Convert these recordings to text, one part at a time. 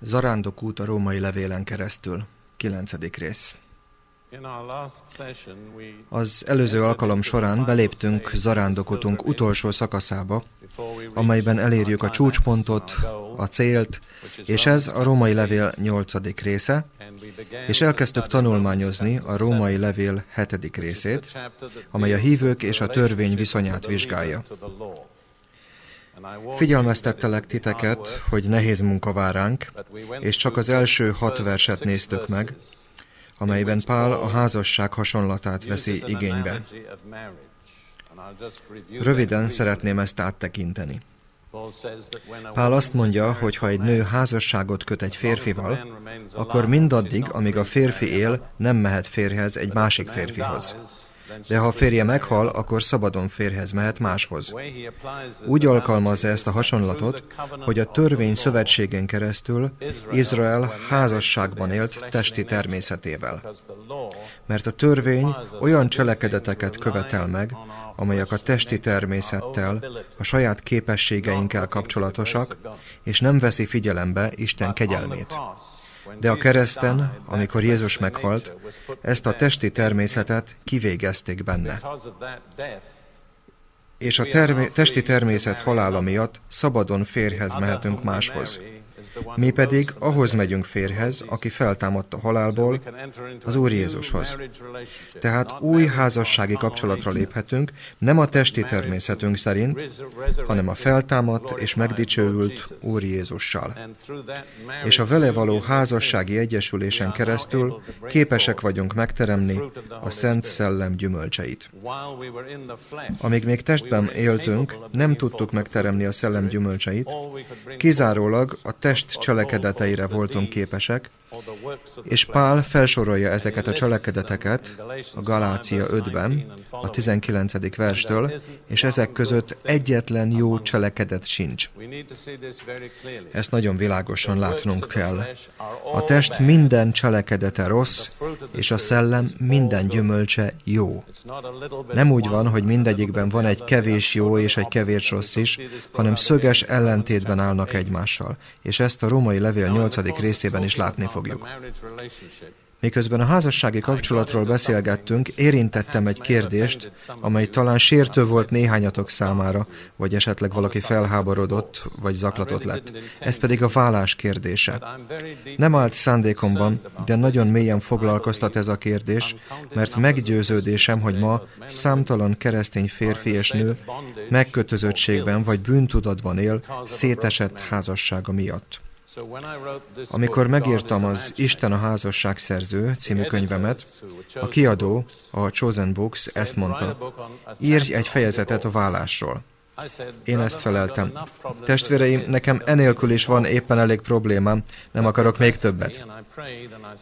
Zarándok út a római levélen keresztül. 9. rész. Az előző alkalom során beléptünk zarándokutunk utolsó szakaszába, amelyben elérjük a csúcspontot, a célt, és ez a római levél 8. része, és elkezdtük tanulmányozni a római levél 7. részét, amely a hívők és a törvény viszonyát vizsgálja. Figyelmeztettelek titeket, hogy nehéz munka vár ránk, és csak az első hat verset néztük meg, amelyben Pál a házasság hasonlatát veszi igénybe. Röviden szeretném ezt áttekinteni. Pál azt mondja, hogy ha egy nő házasságot köt egy férfival, akkor mindaddig, amíg a férfi él, nem mehet férhez egy másik férfihoz de ha a férje meghal, akkor szabadon férhez mehet máshoz. Úgy alkalmazza ezt a hasonlatot, hogy a törvény szövetségén keresztül Izrael házasságban élt testi természetével. Mert a törvény olyan cselekedeteket követel meg, amelyek a testi természettel, a saját képességeinkkel kapcsolatosak, és nem veszi figyelembe Isten kegyelmét. De a kereszten, amikor Jézus meghalt, ezt a testi természetet kivégezték benne. És a termé- testi természet halála miatt szabadon férhez mehetünk máshoz. Mi pedig ahhoz megyünk férhez, aki feltámadt a halálból, az Úr Jézushoz. Tehát új házassági kapcsolatra léphetünk, nem a testi természetünk szerint, hanem a feltámadt és megdicsőült Úr Jézussal. És a vele való házassági egyesülésen keresztül képesek vagyunk megteremni a Szent Szellem gyümölcseit. Amíg még testben éltünk, nem tudtuk megteremni a szellem gyümölcseit, kizárólag a test cselekedeteire voltunk képesek, és Pál felsorolja ezeket a cselekedeteket a Galácia 5-ben, a 19. verstől, és ezek között egyetlen jó cselekedet sincs. Ezt nagyon világosan látnunk kell. A test minden cselekedete rossz, és a szellem minden gyümölcse jó. Nem úgy van, hogy mindegyikben van egy kevés jó és egy kevés rossz is, hanem szöges ellentétben állnak egymással. És ezt a római levél 8. részében is látni fogjuk. Miközben a házassági kapcsolatról beszélgettünk, érintettem egy kérdést, amely talán sértő volt néhányatok számára, vagy esetleg valaki felháborodott, vagy zaklatott lett. Ez pedig a vállás kérdése. Nem állt szándékomban, de nagyon mélyen foglalkoztat ez a kérdés, mert meggyőződésem, hogy ma számtalan keresztény férfi és nő megkötözöttségben vagy bűntudatban él szétesett házassága miatt. Amikor megírtam az Isten a házasság szerző című könyvemet, a kiadó, a Chosen Books ezt mondta, írj egy fejezetet a vállásról. Én ezt feleltem. Testvéreim, nekem enélkül is van éppen elég problémám, nem akarok még többet.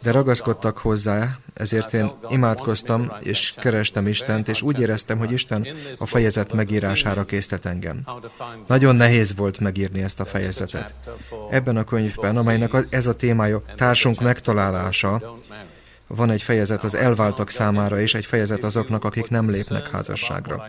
De ragaszkodtak hozzá, ezért én imádkoztam, és kerestem Istent, és úgy éreztem, hogy Isten a fejezet megírására késztet engem. Nagyon nehéz volt megírni ezt a fejezetet. Ebben a könyvben, amelynek ez a témája társunk megtalálása, van egy fejezet az elváltak számára, és egy fejezet azoknak, akik nem lépnek házasságra.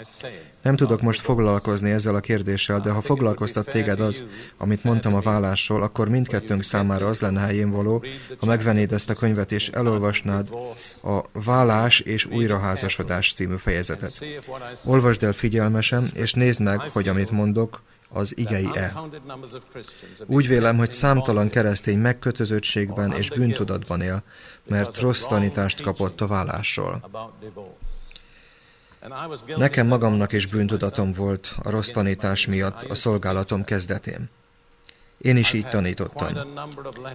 Nem tudok most foglalkozni ezzel a kérdéssel, de ha foglalkoztat téged az, amit mondtam a vállásról, akkor mindkettőnk számára az lenne helyén való, ha megvennéd ezt a könyvet és elolvasnád a Vállás és újraházasodás című fejezetet. Olvasd el figyelmesen, és nézd meg, hogy amit mondok, az igei-e. Úgy vélem, hogy számtalan keresztény megkötözöttségben és bűntudatban él, mert rossz tanítást kapott a vállásról. Nekem magamnak is bűntudatom volt a rossz tanítás miatt a szolgálatom kezdetén. Én is így tanítottam.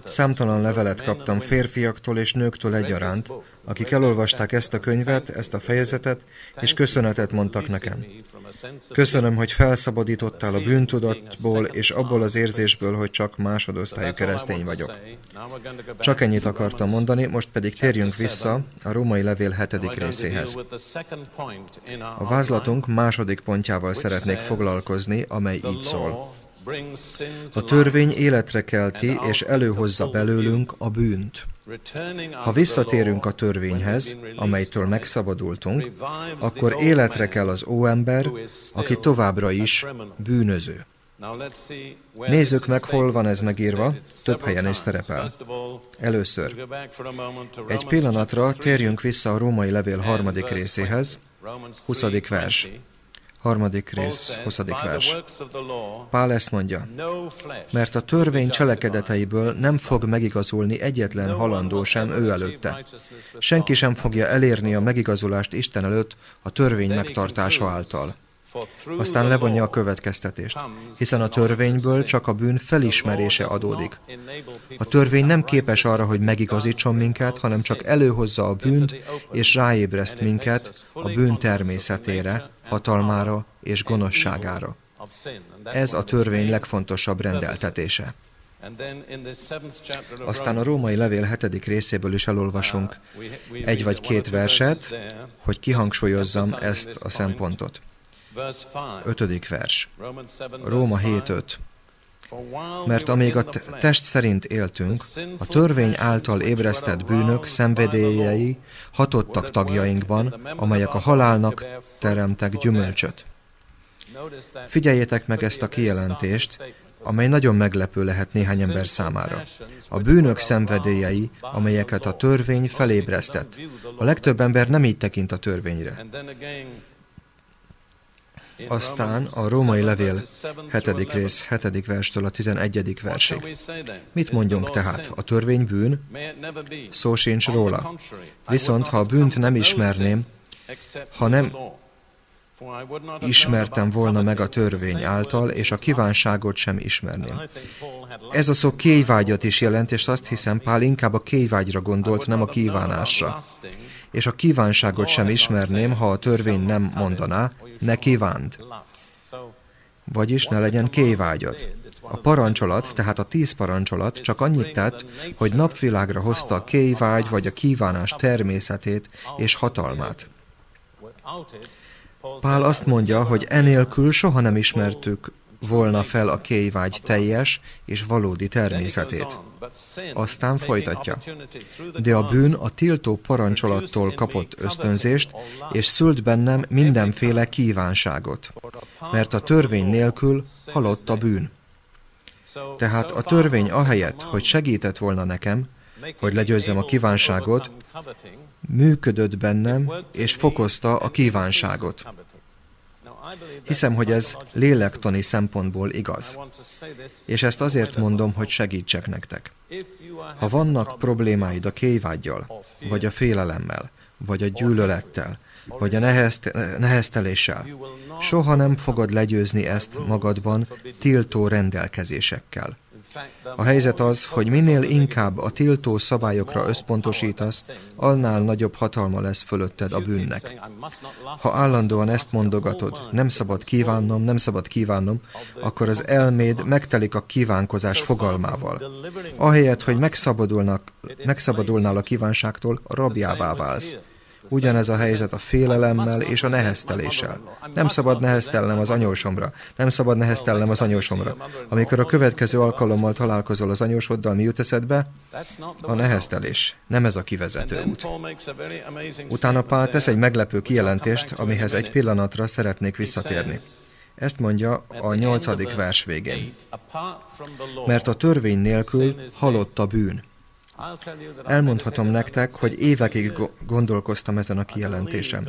Számtalan levelet kaptam férfiaktól és nőktől egyaránt, akik elolvasták ezt a könyvet, ezt a fejezetet, és köszönetet mondtak nekem. Köszönöm, hogy felszabadítottál a bűntudatból és abból az érzésből, hogy csak másodosztályú keresztény vagyok. Csak ennyit akartam mondani, most pedig térjünk vissza a római levél hetedik részéhez. A vázlatunk második pontjával szeretnék foglalkozni, amely így szól. A törvény életre kelti és előhozza belőlünk a bűnt. Ha visszatérünk a törvényhez, amelytől megszabadultunk, akkor életre kell az óember, aki továbbra is bűnöző. Nézzük meg, hol van ez megírva, több helyen is szerepel. Először, egy pillanatra térjünk vissza a római levél harmadik részéhez, 20. vers. Harmadik rész, 20. vers. Pál ezt mondja, mert a törvény cselekedeteiből nem fog megigazulni egyetlen halandó sem ő előtte. Senki sem fogja elérni a megigazulást Isten előtt a törvény megtartása által. Aztán levonja a következtetést, hiszen a törvényből csak a bűn felismerése adódik. A törvény nem képes arra, hogy megigazítson minket, hanem csak előhozza a bűnt, és ráébreszt minket a bűn természetére, hatalmára és gonoszságára. Ez a törvény legfontosabb rendeltetése. Aztán a római levél hetedik részéből is elolvasunk egy vagy két verset, hogy kihangsúlyozzam ezt a szempontot. Ötödik vers. Róma 7.5. Mert amíg a test szerint éltünk, a törvény által ébresztett bűnök szenvedélyei hatottak tagjainkban, amelyek a halálnak teremtek gyümölcsöt. Figyeljétek meg ezt a kijelentést, amely nagyon meglepő lehet néhány ember számára. A bűnök szenvedélyei, amelyeket a törvény felébresztett. A legtöbb ember nem így tekint a törvényre. Aztán a római levél 7. rész 7. verstől a 11. versig. Mit mondjunk tehát? A törvény bűn? Szó sincs róla. Viszont ha a bűnt nem ismerném, ha nem ismertem volna meg a törvény által, és a kívánságot sem ismerném. Ez a szó kéjvágyat is jelent, és azt hiszem, Pál inkább a kéjvágyra gondolt, nem a kívánásra. És a kívánságot sem ismerném, ha a törvény nem mondaná, ne kívánd. Vagyis ne legyen kéjvágyad. A parancsolat, tehát a tíz parancsolat csak annyit tett, hogy napvilágra hozta a kéjvágy vagy a kívánás természetét és hatalmát. Pál azt mondja, hogy enélkül soha nem ismertük volna fel a kéjvágy teljes és valódi természetét. Aztán folytatja. De a bűn a tiltó parancsolattól kapott ösztönzést, és szült bennem mindenféle kívánságot, mert a törvény nélkül halott a bűn. Tehát a törvény ahelyett, hogy segített volna nekem, hogy legyőzzem a kívánságot, működött bennem, és fokozta a kívánságot. Hiszem, hogy ez lélektani szempontból igaz. És ezt azért mondom, hogy segítsek nektek. Ha vannak problémáid a kéjvágyjal, vagy a félelemmel, vagy a gyűlölettel, vagy a nehezteléssel, soha nem fogod legyőzni ezt magadban tiltó rendelkezésekkel. A helyzet az, hogy minél inkább a tiltó szabályokra összpontosítasz, annál nagyobb hatalma lesz fölötted a bűnnek. Ha állandóan ezt mondogatod, nem szabad kívánnom, nem szabad kívánnom, akkor az elméd megtelik a kívánkozás fogalmával. Ahelyett, hogy megszabadulnak, megszabadulnál a kívánságtól, rabjává válsz. Ugyanez a helyzet a félelemmel és a nehezteléssel. Nem szabad neheztelnem az anyósomra. Nem szabad neheztelnem az anyósomra. Amikor a következő alkalommal találkozol az anyósoddal, mi jut eszedbe? A neheztelés. Nem ez a kivezető út. Utána Pál tesz egy meglepő kijelentést, amihez egy pillanatra szeretnék visszatérni. Ezt mondja a nyolcadik vers végén. Mert a törvény nélkül halott a bűn. Elmondhatom nektek, hogy évekig gondolkoztam ezen a kijelentésem.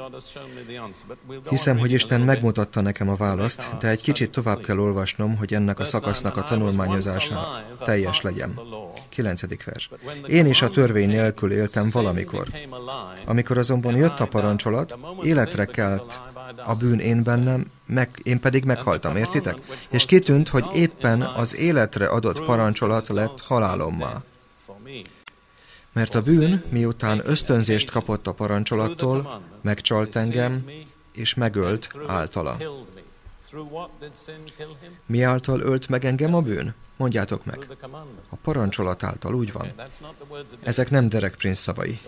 Hiszem, hogy Isten megmutatta nekem a választ, de egy kicsit tovább kell olvasnom, hogy ennek a szakasznak a tanulmányozása teljes legyen. 9. vers. Én is a törvény nélkül éltem valamikor. Amikor azonban jött a parancsolat, életre kelt a bűn én bennem, meg, én pedig meghaltam, értitek? És kitűnt, hogy éppen az életre adott parancsolat lett halálommal. Mert a bűn, miután ösztönzést kapott a parancsolatól, megcsalt engem, és megölt általa. Mi által ölt meg engem a bűn? Mondjátok meg. A parancsolat által, úgy van. Ezek nem Derek Prince szavai.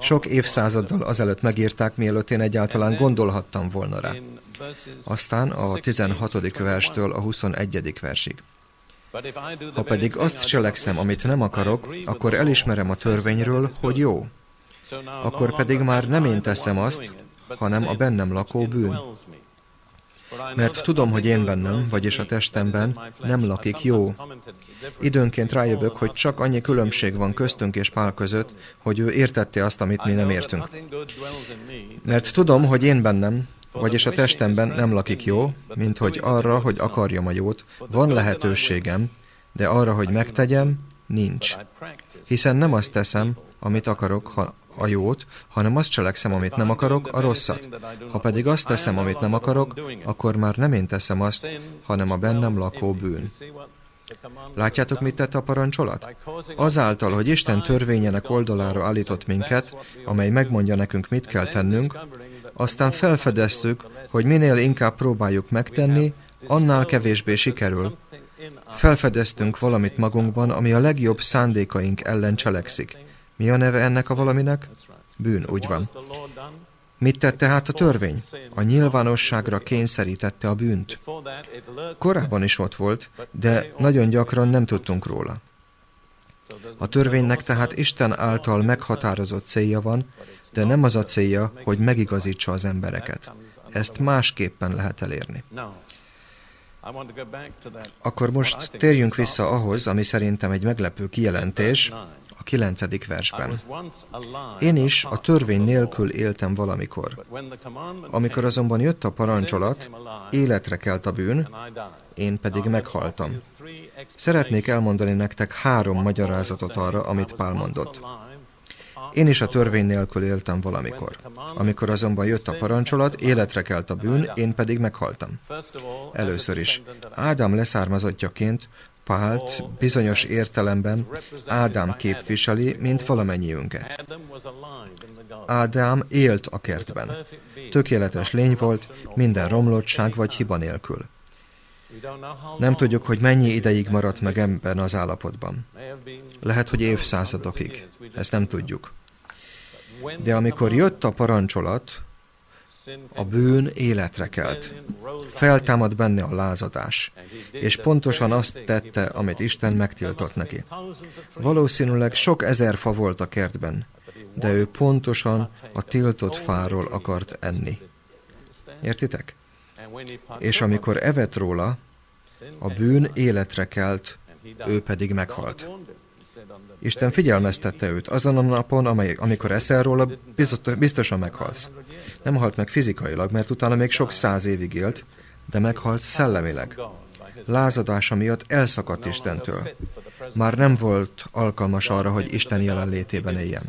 Sok évszázaddal azelőtt megírták, mielőtt én egyáltalán gondolhattam volna rá. Aztán a 16. verstől a 21. versig. Ha pedig azt cselekszem, amit nem akarok, akkor elismerem a törvényről, hogy jó. Akkor pedig már nem én teszem azt, hanem a bennem lakó bűn. Mert tudom, hogy én bennem, vagyis a testemben nem lakik jó. Időnként rájövök, hogy csak annyi különbség van köztünk és Pál között, hogy ő értette azt, amit mi nem értünk. Mert tudom, hogy én bennem, vagyis a testemben nem lakik jó, mint hogy arra, hogy akarjam a jót, van lehetőségem, de arra, hogy megtegyem, nincs. Hiszen nem azt teszem, amit akarok, ha a jót, hanem azt cselekszem, amit nem akarok, a rosszat. Ha pedig azt teszem, amit nem akarok, akkor már nem én teszem azt, hanem a bennem lakó bűn. Látjátok, mit tett a parancsolat? Azáltal, hogy Isten törvényének oldalára állított minket, amely megmondja nekünk, mit kell tennünk, aztán felfedeztük, hogy minél inkább próbáljuk megtenni, annál kevésbé sikerül. Felfedeztünk valamit magunkban, ami a legjobb szándékaink ellen cselekszik. Mi a neve ennek a valaminek? Bűn, úgy van. Mit tette tehát a törvény? A nyilvánosságra kényszerítette a bűnt. Korábban is ott volt, de nagyon gyakran nem tudtunk róla. A törvénynek tehát Isten által meghatározott célja van, de nem az a célja, hogy megigazítsa az embereket. Ezt másképpen lehet elérni. Akkor most térjünk vissza ahhoz, ami szerintem egy meglepő kijelentés, a kilencedik versben. Én is a törvény nélkül éltem valamikor. Amikor azonban jött a parancsolat, életre kelt a bűn, én pedig meghaltam. Szeretnék elmondani nektek három magyarázatot arra, amit Pál mondott. Én is a törvény nélkül éltem valamikor. Amikor azonban jött a parancsolat, életre kelt a bűn, én pedig meghaltam. Először is, Ádám leszármazottjaként Pált bizonyos értelemben Ádám képviseli, mint valamennyiünket. Ádám élt a kertben. Tökéletes lény volt, minden romlottság vagy hiba nélkül. Nem tudjuk, hogy mennyi ideig maradt meg ebben az állapotban. Lehet, hogy évszázadokig. Ezt nem tudjuk. De amikor jött a parancsolat, a bűn életre kelt. Feltámad benne a lázadás, és pontosan azt tette, amit Isten megtiltott neki. Valószínűleg sok ezer fa volt a kertben, de ő pontosan a tiltott fáról akart enni. Értitek? És amikor evett róla, a bűn életre kelt, ő pedig meghalt. Isten figyelmeztette őt azon a napon, amely, amikor eszel róla, biztosan meghalsz. Nem halt meg fizikailag, mert utána még sok száz évig élt, de meghalt szellemileg. Lázadása miatt elszakadt Istentől. Már nem volt alkalmas arra, hogy Isten jelenlétében éljen.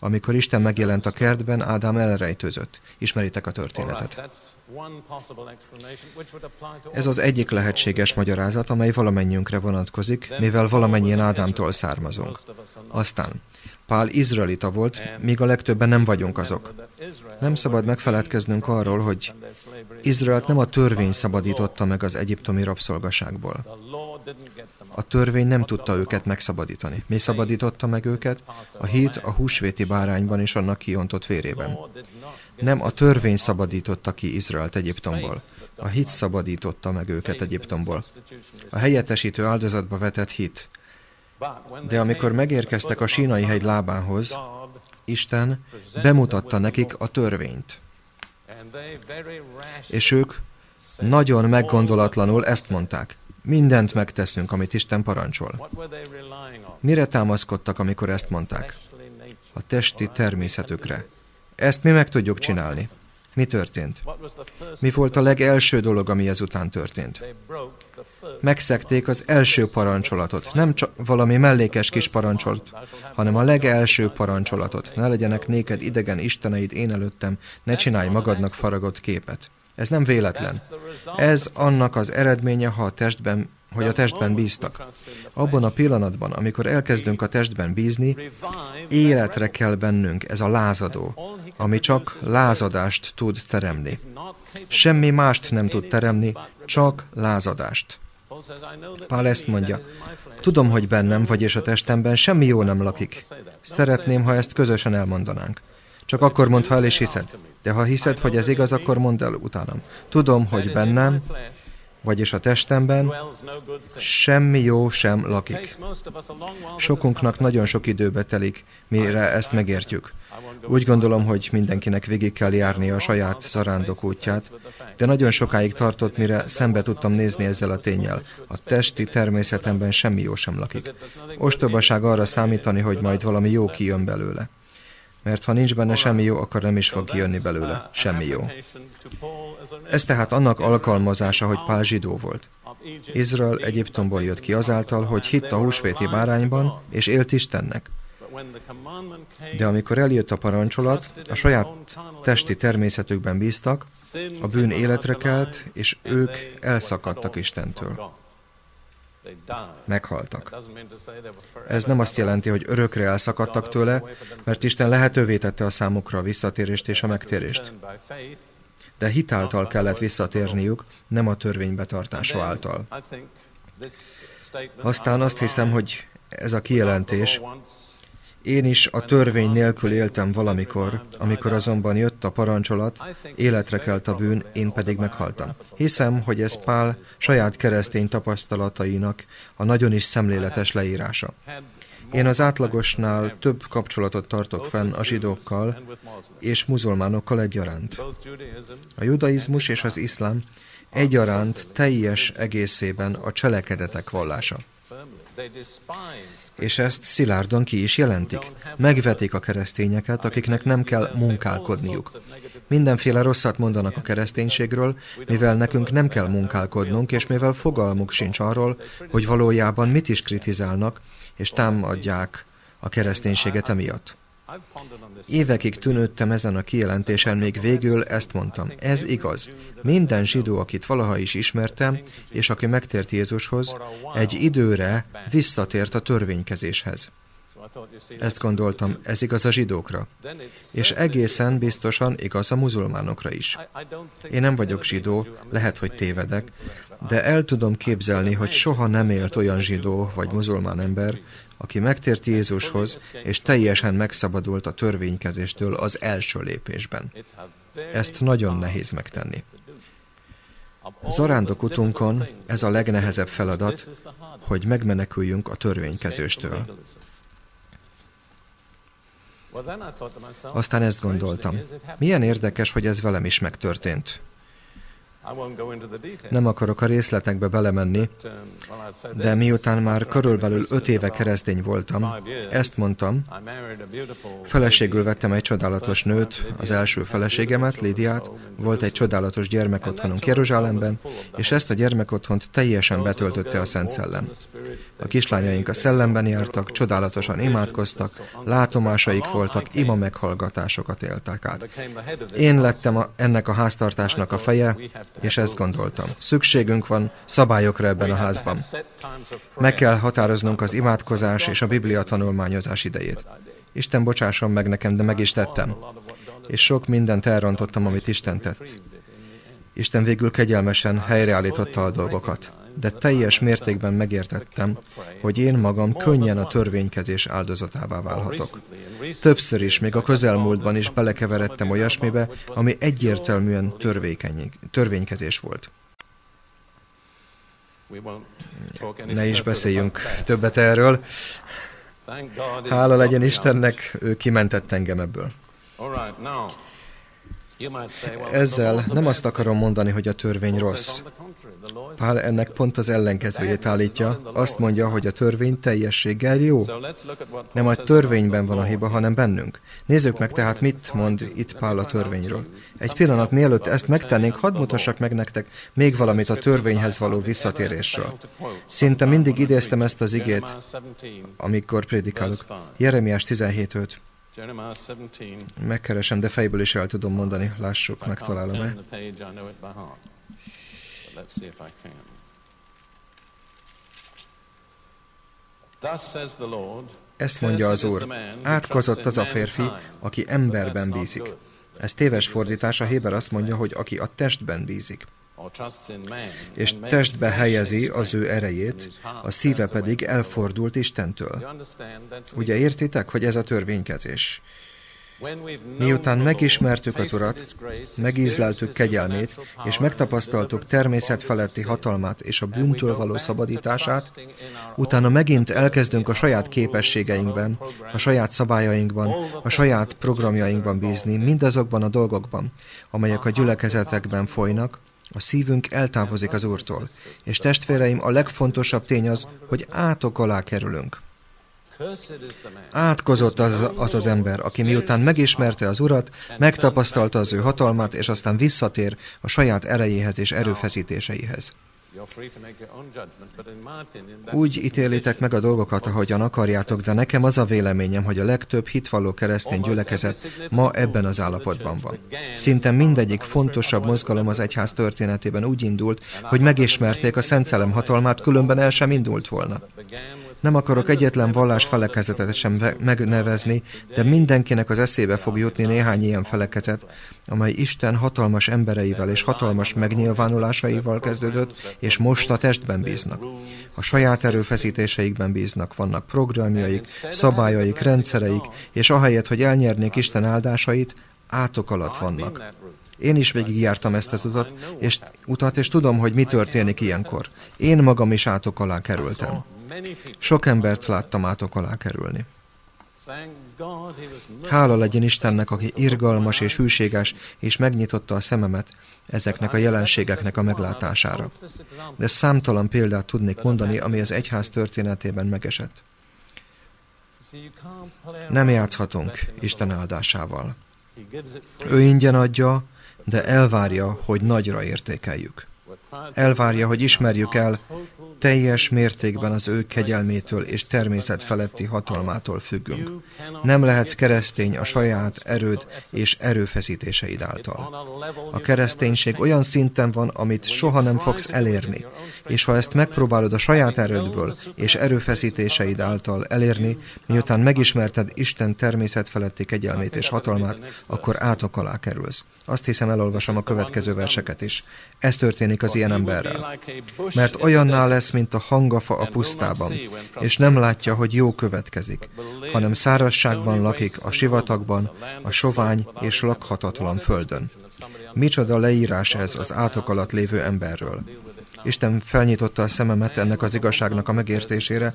Amikor Isten megjelent a kertben, Ádám elrejtőzött. Ismeritek a történetet. Ez az egyik lehetséges magyarázat, amely valamennyiünkre vonatkozik, mivel valamennyien Ádámtól származunk. Aztán Pál izraelita volt, míg a legtöbben nem vagyunk azok. Nem szabad megfeledkeznünk arról, hogy Izraelt nem a törvény szabadította meg az egyiptomi rabszolgaságból. A törvény nem tudta őket megszabadítani. Mi szabadította meg őket? A hit a húsvéti bárányban és annak kiontott vérében. Nem a törvény szabadította ki Izraelt Egyiptomból. A hit szabadította meg őket Egyiptomból. A helyettesítő áldozatba vetett hit. De amikor megérkeztek a sínai hegy lábához, Isten bemutatta nekik a törvényt. És ők nagyon meggondolatlanul ezt mondták. Mindent megteszünk, amit Isten parancsol. Mire támaszkodtak, amikor ezt mondták? A testi természetükre. Ezt mi meg tudjuk csinálni. Mi történt? Mi volt a legelső dolog, ami ezután történt? Megszekték az első parancsolatot, nem csak valami mellékes kis parancsolatot, hanem a legelső parancsolatot. Ne legyenek néked idegen isteneid én előttem, ne csinálj magadnak faragott képet. Ez nem véletlen. Ez annak az eredménye, ha a testben hogy a testben bíztak. Abban a pillanatban, amikor elkezdünk a testben bízni, életre kell bennünk ez a lázadó, ami csak lázadást tud teremni. Semmi mást nem tud teremni, csak lázadást. Pál ezt mondja, tudom, hogy bennem, vagyis a testemben semmi jó nem lakik. Szeretném, ha ezt közösen elmondanánk. Csak akkor mondd, ha el is hiszed. De ha hiszed, hogy ez igaz, akkor mondd el utánam. Tudom, hogy bennem, vagyis a testemben, semmi jó sem lakik. Sokunknak nagyon sok időbe telik, mire ezt megértjük. Úgy gondolom, hogy mindenkinek végig kell járni a saját zarándok útját, de nagyon sokáig tartott, mire szembe tudtam nézni ezzel a tényel. A testi természetemben semmi jó sem lakik. Ostobaság arra számítani, hogy majd valami jó kijön belőle. Mert ha nincs benne semmi jó, akkor nem is fog kijönni belőle semmi jó. Ez tehát annak alkalmazása, hogy Pál zsidó volt. Izrael Egyiptomból jött ki azáltal, hogy hitt a húsvéti bárányban, és élt Istennek. De amikor eljött a parancsolat, a saját testi természetükben bíztak, a bűn életre kelt, és ők elszakadtak Istentől. Meghaltak. Ez nem azt jelenti, hogy örökre elszakadtak tőle, mert Isten lehetővé tette a számukra a visszatérést és a megtérést. De hitáltal kellett visszatérniük, nem a törvény betartása által. Aztán azt hiszem, hogy ez a kijelentés én is a törvény nélkül éltem valamikor, amikor azonban jött a parancsolat, életre kelt a bűn, én pedig meghaltam. Hiszem, hogy ez Pál saját keresztény tapasztalatainak a nagyon is szemléletes leírása. Én az átlagosnál több kapcsolatot tartok fenn a zsidókkal és muzulmánokkal egyaránt. A judaizmus és az iszlám egyaránt teljes egészében a cselekedetek vallása és ezt szilárdan ki is jelentik. Megvetik a keresztényeket, akiknek nem kell munkálkodniuk. Mindenféle rosszat mondanak a kereszténységről, mivel nekünk nem kell munkálkodnunk, és mivel fogalmuk sincs arról, hogy valójában mit is kritizálnak, és támadják a kereszténységet emiatt. Évekig tűnődtem ezen a kijelentésen, még végül ezt mondtam. Ez igaz. Minden zsidó, akit valaha is ismertem, és aki megtért Jézushoz, egy időre visszatért a törvénykezéshez. Ezt gondoltam, ez igaz a zsidókra. És egészen biztosan igaz a muzulmánokra is. Én nem vagyok zsidó, lehet, hogy tévedek, de el tudom képzelni, hogy soha nem élt olyan zsidó vagy muzulmán ember, aki megtért Jézushoz, és teljesen megszabadult a törvénykezéstől az első lépésben. Ezt nagyon nehéz megtenni. Zarándok utunkon ez a legnehezebb feladat, hogy megmeneküljünk a törvénykezőstől. Aztán ezt gondoltam. Milyen érdekes, hogy ez velem is megtörtént. Nem akarok a részletekbe belemenni, de miután már körülbelül öt éve keresztény voltam, ezt mondtam, feleségül vettem egy csodálatos nőt, az első feleségemet, Lidiát, volt egy csodálatos gyermekotthonunk Jeruzsálemben, és ezt a gyermekotthont teljesen betöltötte a Szent Szellem. A kislányaink a szellemben jártak, csodálatosan imádkoztak, látomásaik voltak, ima meghallgatásokat éltek át. Én lettem a, ennek a háztartásnak a feje, és ezt gondoltam. Szükségünk van szabályokra ebben a házban. Meg kell határoznunk az imádkozás és a Biblia tanulmányozás idejét. Isten bocsásson meg nekem, de meg is tettem. És sok mindent elrontottam, amit Isten tett. Isten végül kegyelmesen helyreállította a dolgokat de teljes mértékben megértettem, hogy én magam könnyen a törvénykezés áldozatává válhatok. Többször is, még a közelmúltban is belekeveredtem olyasmibe, ami egyértelműen törvénykezés volt. Ne is beszéljünk többet erről. Hála legyen Istennek, ő kimentett engem ebből. Ezzel nem azt akarom mondani, hogy a törvény rossz. Pál ennek pont az ellenkezőjét állítja, azt mondja, hogy a törvény teljességgel jó. Nem a törvényben van a hiba, hanem bennünk. Nézzük meg tehát, mit mond itt Pál a törvényről. Egy pillanat, mielőtt ezt megtennénk, hadd mutassak meg nektek még valamit a törvényhez való visszatérésről. Szinte mindig idéztem ezt az igét, amikor prédikálok. Jeremiás 17.5. Megkeresem, de fejből is el tudom mondani. Lássuk, megtalálom-e. Ezt mondja az Úr. Átkozott az a férfi, aki emberben bízik. Ez téves fordítás, a Héber azt mondja, hogy aki a testben bízik és testbe helyezi az ő erejét, a szíve pedig elfordult Istentől. Ugye értitek, hogy ez a törvénykezés? Miután megismertük az Urat, megízleltük kegyelmét, és megtapasztaltuk természet feletti hatalmát és a bűntől való szabadítását, utána megint elkezdünk a saját képességeinkben, a saját szabályainkban, a saját programjainkban bízni, mindazokban a dolgokban, amelyek a gyülekezetekben folynak, a szívünk eltávozik az Úrtól, és testvéreim, a legfontosabb tény az, hogy átok alá kerülünk. Átkozott az, az az ember, aki miután megismerte az Urat, megtapasztalta az ő hatalmát, és aztán visszatér a saját erejéhez és erőfeszítéseihez. Úgy ítélitek meg a dolgokat, ahogyan akarjátok, de nekem az a véleményem, hogy a legtöbb hitvalló keresztény gyülekezet ma ebben az állapotban van. Szinte mindegyik fontosabb mozgalom az egyház történetében úgy indult, hogy megismerték a Szent Szellem hatalmát, különben el sem indult volna. Nem akarok egyetlen vallás felekezetet sem megnevezni, de mindenkinek az eszébe fog jutni néhány ilyen felekezet, amely Isten hatalmas embereivel és hatalmas megnyilvánulásaival kezdődött, és most a testben bíznak. A saját erőfeszítéseikben bíznak, vannak programjaik, szabályaik, rendszereik, és ahelyett, hogy elnyernék Isten áldásait, átok alatt vannak. Én is végigjártam ezt az utat és, utat, és tudom, hogy mi történik ilyenkor. Én magam is átok alá kerültem. Sok embert láttam átok alá kerülni. Hála legyen Istennek, aki irgalmas és hűséges, és megnyitotta a szememet ezeknek a jelenségeknek a meglátására. De számtalan példát tudnék mondani, ami az egyház történetében megesett. Nem játszhatunk Isten áldásával. Ő ingyen adja, de elvárja, hogy nagyra értékeljük. Elvárja, hogy ismerjük el teljes mértékben az ő kegyelmétől és természet feletti hatalmától függünk. Nem lehetsz keresztény a saját erőd és erőfeszítéseid által. A kereszténység olyan szinten van, amit soha nem fogsz elérni, és ha ezt megpróbálod a saját erődből és erőfeszítéseid által elérni, miután megismerted Isten természet feletti kegyelmét és hatalmát, akkor átok alá kerülsz. Azt hiszem, elolvasom a következő verseket is. Ez történik az ilyen emberrel. Mert olyanná lesz, mint a hangafa a pusztában, és nem látja, hogy jó következik, hanem szárazságban lakik a sivatagban, a sovány és lakhatatlan földön. Micsoda leírás ez az átok alatt lévő emberről. Isten felnyitotta a szememet ennek az igazságnak a megértésére,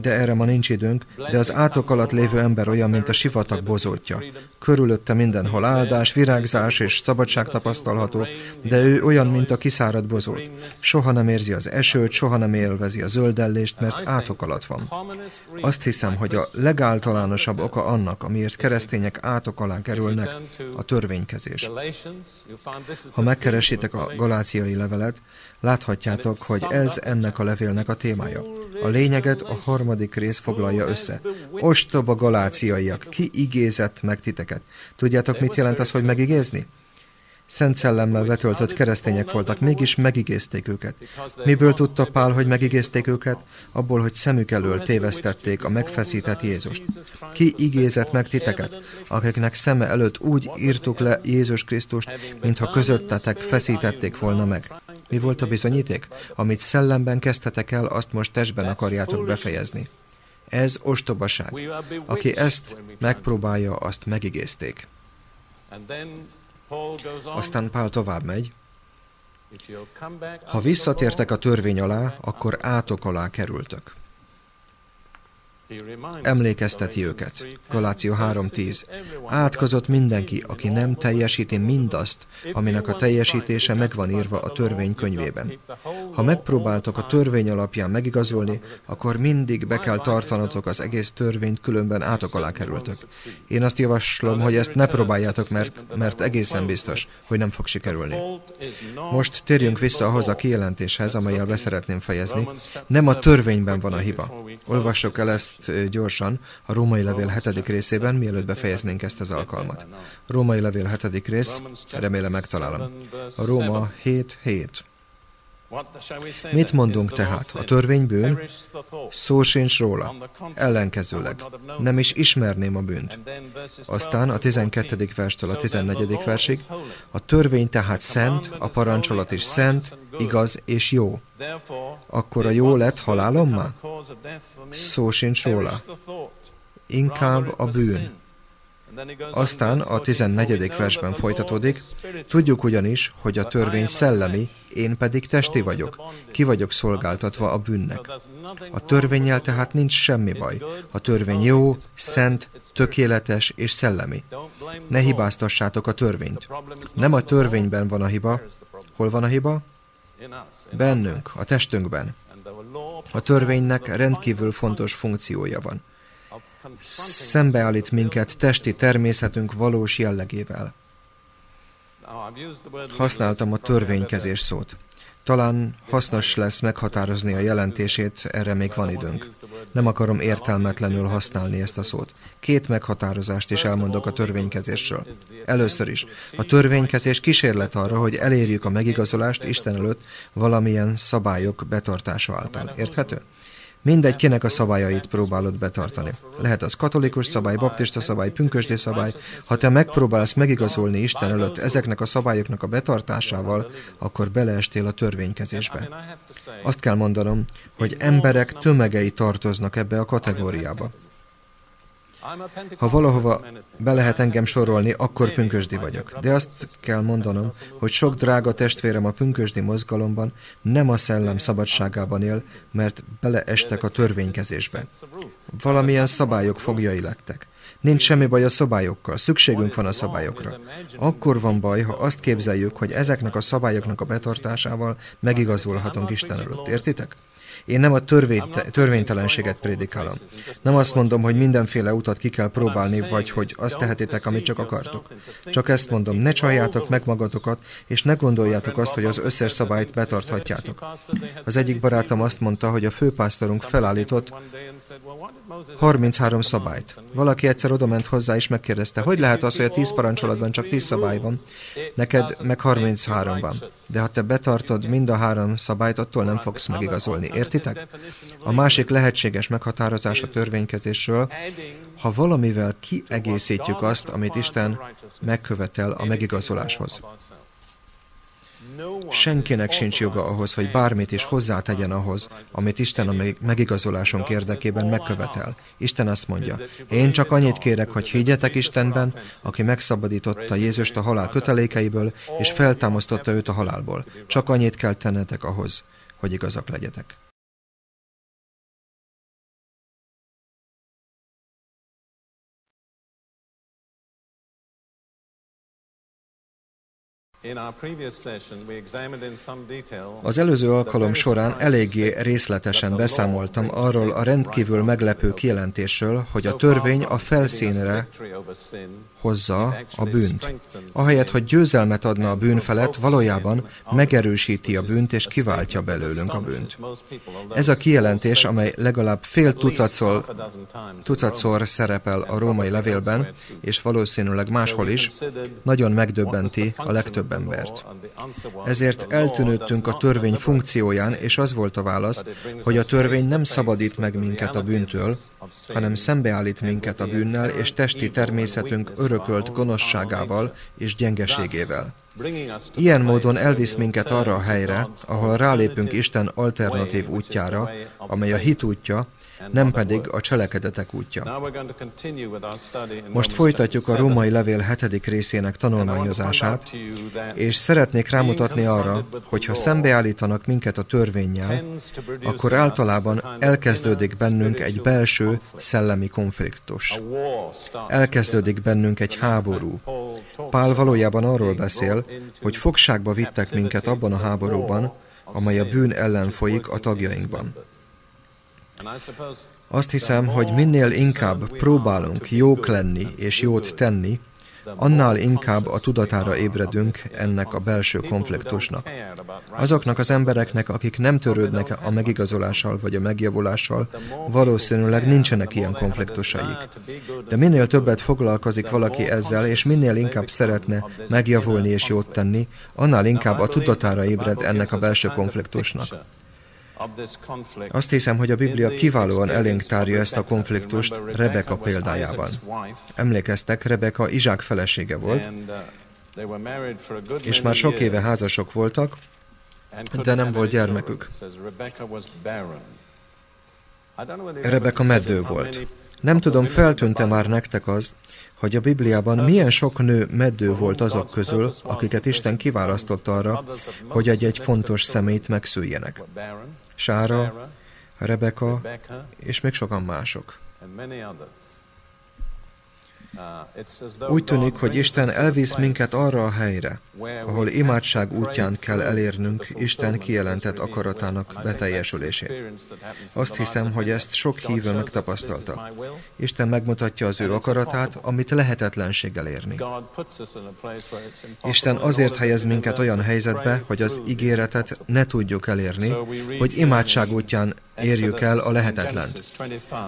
de erre ma nincs időnk, de az átok alatt lévő ember olyan, mint a sivatag bozótja. Körülötte mindenhol áldás, virágzás és szabadság tapasztalható, de ő olyan, mint a kiszáradt bozót. Soha nem érzi az esőt, soha nem élvezi a zöldellést, mert átok alatt van. Azt hiszem, hogy a legáltalánosabb oka annak, amiért keresztények átok alá kerülnek, a törvénykezés. Ha megkeresitek a galáciai levelet, Láthatjátok, hogy ez ennek a levélnek a témája. A lényeget a harmadik rész foglalja össze. Ostoba galáciaiak, ki igézett meg titeket? Tudjátok, mit jelent az, hogy megigézni? Szent szellemmel betöltött keresztények voltak, mégis megigézték őket. Miből tudta Pál, hogy megigézték őket? Abból, hogy szemük elől tévesztették a megfeszített Jézust. Ki igézett meg titeket, akiknek szeme előtt úgy írtuk le Jézus Krisztust, mintha közöttetek feszítették volna meg? Mi volt a bizonyíték? Amit szellemben kezdtetek el, azt most testben akarjátok befejezni. Ez ostobaság. Aki ezt megpróbálja, azt megigézték. Aztán Pál tovább megy. Ha visszatértek a törvény alá, akkor átok alá kerültök. Emlékezteti őket. Galáció 3.10. Átkozott mindenki, aki nem teljesíti mindazt, aminek a teljesítése megvan írva a törvény könyvében. Ha megpróbáltok a törvény alapján megigazolni, akkor mindig be kell tartanotok az egész törvényt, különben átok alá kerültök. Én azt javaslom, hogy ezt ne próbáljátok, mert, mert egészen biztos, hogy nem fog sikerülni. Most térjünk vissza ahhoz a kijelentéshez, amelyel beszeretném fejezni. Nem a törvényben van a hiba. Olvassuk el ezt gyorsan a Római Levél hetedik részében, mielőtt befejeznénk ezt az alkalmat. Római Levél hetedik rész, remélem megtalálom. A Róma 7.7. Mit mondunk tehát? A törvény bűn? Szó sincs róla. Ellenkezőleg. Nem is ismerném a bűnt. Aztán a 12. verstől a 14. versig. A törvény tehát szent, a parancsolat is szent, igaz és jó. Akkor a jó lett halálommá? Szó sincs róla. Inkább a bűn. Aztán a 14. versben folytatódik, tudjuk ugyanis, hogy a törvény szellemi, én pedig testi vagyok, ki vagyok szolgáltatva a bűnnek. A törvényel tehát nincs semmi baj. A törvény jó, szent, tökéletes és szellemi. Ne hibáztassátok a törvényt. Nem a törvényben van a hiba. Hol van a hiba? Bennünk, a testünkben. A törvénynek rendkívül fontos funkciója van. Szembeállít minket testi természetünk valós jellegével. Használtam a törvénykezés szót. Talán hasznos lesz meghatározni a jelentését, erre még van időnk. Nem akarom értelmetlenül használni ezt a szót. Két meghatározást is elmondok a törvénykezésről. Először is, a törvénykezés kísérlet arra, hogy elérjük a megigazolást Isten előtt valamilyen szabályok betartása által. Érthető? Mindegy, kinek a szabályait próbálod betartani. Lehet az katolikus szabály, baptista szabály, pünkösdi szabály. Ha te megpróbálsz megigazolni Isten előtt ezeknek a szabályoknak a betartásával, akkor beleestél a törvénykezésbe. Azt kell mondanom, hogy emberek tömegei tartoznak ebbe a kategóriába. Ha valahova be lehet engem sorolni, akkor pünkösdi vagyok. De azt kell mondanom, hogy sok drága testvérem a pünkösdi mozgalomban nem a szellem szabadságában él, mert beleestek a törvénykezésbe. Valamilyen szabályok fogjai lettek. Nincs semmi baj a szabályokkal, szükségünk van a szabályokra. Akkor van baj, ha azt képzeljük, hogy ezeknek a szabályoknak a betartásával megigazolhatunk Isten előtt. Értitek? Én nem a törvényt, törvénytelenséget prédikálom. Nem azt mondom, hogy mindenféle utat ki kell próbálni, vagy hogy azt tehetitek, amit csak akartok. Csak ezt mondom, ne csaljátok meg magatokat, és ne gondoljátok azt, hogy az összes szabályt betarthatjátok. Az egyik barátom azt mondta, hogy a főpásztorunk felállított 33 szabályt. Valaki egyszer oda ment hozzá, és megkérdezte, hogy lehet az, hogy a 10 parancsolatban csak 10 szabály van, neked meg 33 van. De ha te betartod mind a három szabályt, attól nem fogsz megigazolni. Érti? Értitek? A másik lehetséges meghatározás a törvénykezésről, ha valamivel kiegészítjük azt, amit Isten megkövetel a megigazoláshoz. Senkinek sincs joga ahhoz, hogy bármit is hozzátegyen ahhoz, amit Isten a megigazolásunk érdekében megkövetel. Isten azt mondja, én csak annyit kérek, hogy higgyetek Istenben, aki megszabadította Jézust a halál kötelékeiből, és feltámasztotta őt a halálból. Csak annyit kell tennetek ahhoz, hogy igazak legyetek. Az előző alkalom során eléggé részletesen beszámoltam arról a rendkívül meglepő kijelentésről, hogy a törvény a felszínre hozza a bűnt. Ahelyett, hogy győzelmet adna a bűn felett, valójában megerősíti a bűnt és kiváltja belőlünk a bűnt. Ez a kijelentés, amely legalább fél tucatszor, tucatszor szerepel a római levélben, és valószínűleg máshol is, nagyon megdöbbenti a legtöbben embert. Ezért eltűnődtünk a törvény funkcióján, és az volt a válasz, hogy a törvény nem szabadít meg minket a bűntől, hanem szembeállít minket a bűnnel és testi természetünk örökölt gonoszságával és gyengeségével. Ilyen módon elvisz minket arra a helyre, ahol rálépünk Isten alternatív útjára, amely a hit útja, nem pedig a cselekedetek útja. Most folytatjuk a római levél hetedik részének tanulmányozását, és szeretnék rámutatni arra, hogy ha szembeállítanak minket a törvényjel, akkor általában elkezdődik bennünk egy belső szellemi konfliktus. Elkezdődik bennünk egy háború. Pál valójában arról beszél, hogy fogságba vittek minket abban a háborúban, amely a bűn ellen folyik a tagjainkban. Azt hiszem, hogy minél inkább próbálunk jók lenni és jót tenni, annál inkább a tudatára ébredünk ennek a belső konfliktusnak. Azoknak az embereknek, akik nem törődnek a megigazolással vagy a megjavulással, valószínűleg nincsenek ilyen konfliktusaik. De minél többet foglalkozik valaki ezzel, és minél inkább szeretne megjavulni és jót tenni, annál inkább a tudatára ébred ennek a belső konfliktusnak. Azt hiszem, hogy a Biblia kiválóan elénk tárja ezt a konfliktust Rebeka példájában. Emlékeztek, Rebeka Izsák felesége volt, és már sok éve házasok voltak, de nem volt gyermekük. Rebeka meddő volt. Nem tudom, feltűnte már nektek az, hogy a Bibliában milyen sok nő meddő volt azok közül, akiket Isten kiválasztott arra, hogy egy-egy fontos szemét megszüljenek. Sára, Rebeka és még sokan mások. Úgy tűnik, hogy Isten elvisz minket arra a helyre, ahol imádság útján kell elérnünk Isten kijelentett akaratának beteljesülését. Azt hiszem, hogy ezt sok hívő megtapasztalta. Isten megmutatja az ő akaratát, amit lehetetlenség elérni. Isten azért helyez minket olyan helyzetbe, hogy az ígéretet ne tudjuk elérni, hogy imádság útján érjük el a lehetetlent.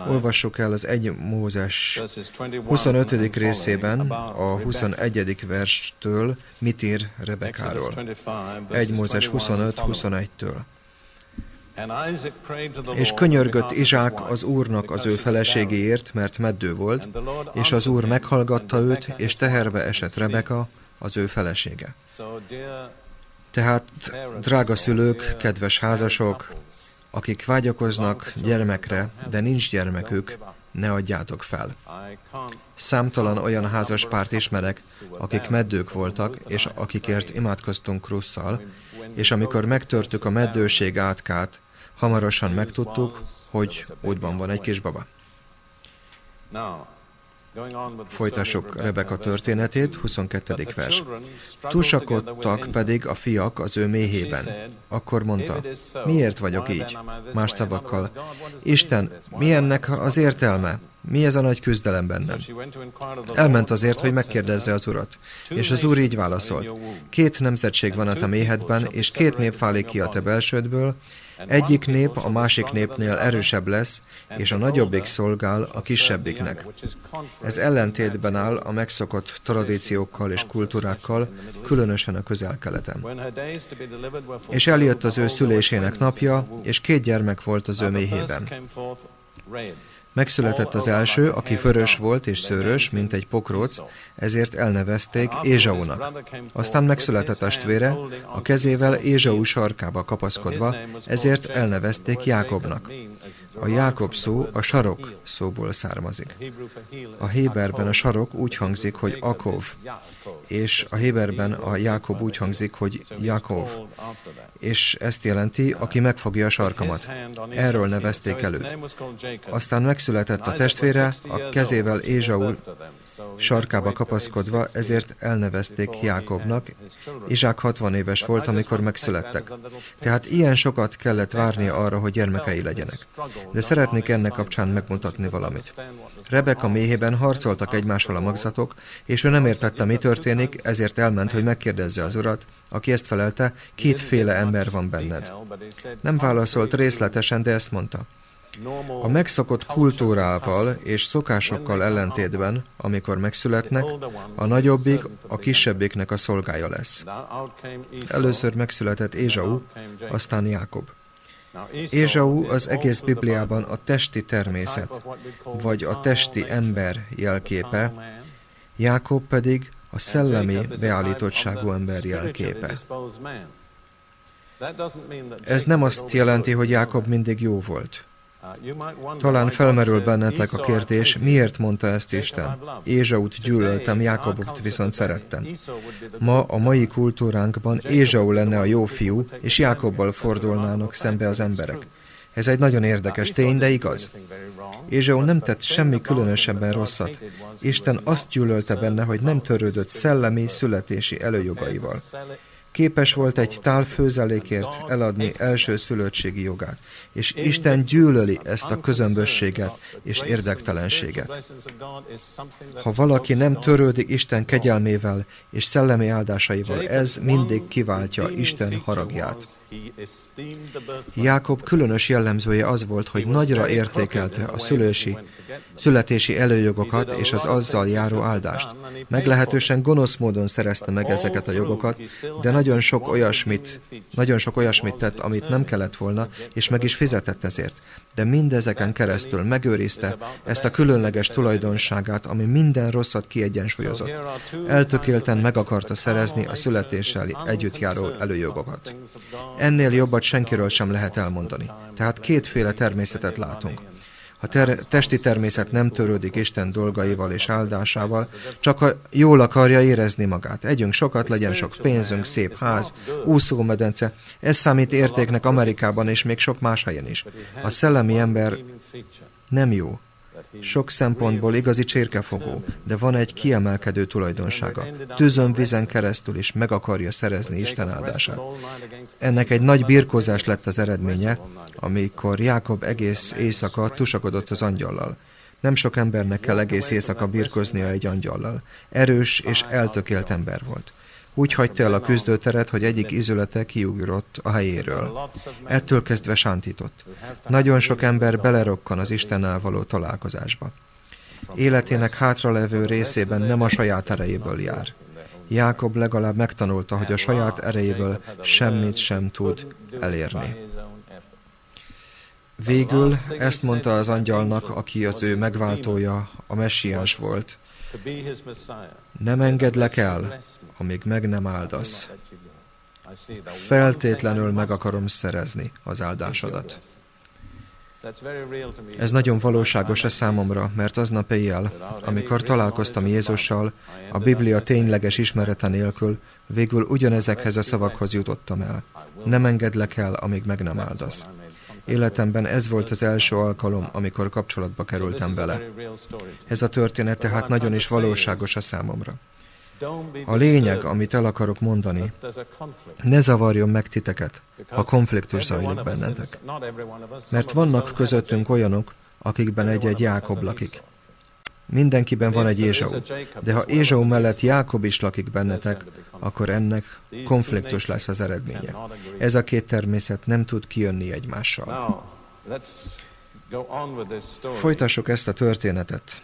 Olvassuk el az 1 Mózes 25. részében, a 21. verstől mit ír Rebekáról. 1 Mózes 25-21-től. És könyörgött Izsák az úrnak az ő feleségéért, mert meddő volt, és az úr meghallgatta őt, és teherve esett Rebeka, az ő felesége. Tehát, drága szülők, kedves házasok, akik vágyakoznak gyermekre, de nincs gyermekük, ne adjátok fel. Számtalan olyan házas párt ismerek, akik meddők voltak, és akikért imádkoztunk Krusszal, és amikor megtörtük a meddőség átkát, hamarosan megtudtuk, hogy útban van egy kisbaba. Folytassuk Rebeka történetét, 22. vers. Túlsakodtak pedig a fiak az ő méhében. Akkor mondta, miért vagyok így? Más szavakkal, Isten, mi ennek az értelme? Mi ez a nagy küzdelem bennem? Elment azért, hogy megkérdezze az urat. És az úr így válaszolt. Két nemzetség van a te méhedben, és két nép válik ki a te belsődből, egyik nép a másik népnél erősebb lesz, és a nagyobbik szolgál a kisebbiknek. Ez ellentétben áll a megszokott tradíciókkal és kultúrákkal, különösen a közel-keleten. És eljött az ő szülésének napja, és két gyermek volt az ő méhében. Megszületett az első, aki vörös volt és szőrös, mint egy pokróc, ezért elnevezték Ézsaunak. Aztán megszületett testvére, a kezével Ézsau sarkába kapaszkodva, ezért elnevezték Jákobnak. A Jákob szó a sarok szóból származik. A Héberben a sarok úgy hangzik, hogy Akov, és a Héberben a Jákob úgy hangzik, hogy Jakov, és ezt jelenti, aki megfogja a sarkamat. Erről nevezték előtt. Aztán megszületett a testvére, a kezével Ézsau sarkába kapaszkodva, ezért elnevezték Jákobnak. Izsák 60 éves volt, amikor megszülettek. Tehát ilyen sokat kellett várnia arra, hogy gyermekei legyenek. De szeretnék ennek kapcsán megmutatni valamit. Rebeka méhében harcoltak egymással a magzatok, és ő nem értette, mi történik, ezért elment, hogy megkérdezze az urat, aki ezt felelte, kétféle ember van benned. Nem válaszolt részletesen, de ezt mondta. A megszokott kultúrával és szokásokkal ellentétben, amikor megszületnek, a nagyobbik a kisebbiknek a szolgája lesz. Először megszületett Ézsau, aztán Jákob. Ézsau az egész Bibliában a testi természet, vagy a testi ember jelképe, Jákob pedig a szellemi beállítottságú ember jelképe. Ez nem azt jelenti, hogy Jákob mindig jó volt. Talán felmerül bennetek a kérdés, miért mondta ezt Isten? Ézsaut gyűlöltem, Jákobot viszont szerettem. Ma a mai kultúránkban Ézsau lenne a jó fiú, és Jákobbal fordulnának szembe az emberek. Ez egy nagyon érdekes tény, de igaz. Ézsau nem tett semmi különösebben rosszat. Isten azt gyűlölte benne, hogy nem törődött szellemi születési előjogaival képes volt egy tál főzelékért eladni első szülöttségi jogát. És Isten gyűlöli ezt a közömbösséget és érdektelenséget. Ha valaki nem törődik Isten kegyelmével és szellemi áldásaival, ez mindig kiváltja Isten haragját. Jákob különös jellemzője az volt, hogy nagyra értékelte a szülősi, születési előjogokat és az azzal járó áldást. Meglehetősen gonosz módon szerezte meg ezeket a jogokat, de nagyon sok olyasmit, nagyon sok olyasmit tett, amit nem kellett volna, és meg is fizetett ezért. De mindezeken keresztül megőrizte ezt a különleges tulajdonságát, ami minden rosszat kiegyensúlyozott. Eltökélten meg akarta szerezni a születéssel együtt járó előjogokat. Ennél jobbat senkiről sem lehet elmondani. Tehát kétféle természetet látunk. Ha ter- testi természet nem törődik Isten dolgaival és áldásával, csak a jól akarja érezni magát. Együnk sokat, legyen sok pénzünk, szép ház, úszómedence. Ez számít értéknek Amerikában és még sok más helyen is. A szellemi ember nem jó, sok szempontból igazi csirkefogó, de van egy kiemelkedő tulajdonsága. Tűzön vizen keresztül is meg akarja szerezni Isten áldását. Ennek egy nagy birkózás lett az eredménye, amikor Jákob egész éjszaka tusakodott az angyallal. Nem sok embernek kell egész éjszaka birkoznia egy angyallal. Erős és eltökélt ember volt. Úgy hagyta el a küzdőteret, hogy egyik izülete kiugrott a helyéről. Ettől kezdve sántított. Nagyon sok ember belerokkan az Istennel való találkozásba. Életének hátralevő részében nem a saját erejéből jár. Jákob legalább megtanulta, hogy a saját erejéből semmit sem tud elérni. Végül ezt mondta az angyalnak, aki az ő megváltója, a messiás volt. Nem engedlek el, amíg meg nem áldasz. Feltétlenül meg akarom szerezni az áldásodat. Ez nagyon valóságos a számomra, mert aznap éjjel, amikor találkoztam Jézussal, a Biblia tényleges ismerete nélkül, végül ugyanezekhez a szavakhoz jutottam el. Nem engedlek el, amíg meg nem áldasz. Életemben ez volt az első alkalom, amikor kapcsolatba kerültem vele. Ez a történet tehát nagyon is valóságos a számomra. A lényeg, amit el akarok mondani, ne zavarjon meg titeket, ha konfliktus zajlik bennetek. Mert vannak közöttünk olyanok, akikben egy-egy Jákob lakik. Mindenkiben van egy Ézsau, de ha Ézsau mellett Jákob is lakik bennetek, akkor ennek konfliktus lesz az eredménye. Ez a két természet nem tud kijönni egymással. Folytassuk ezt a történetet.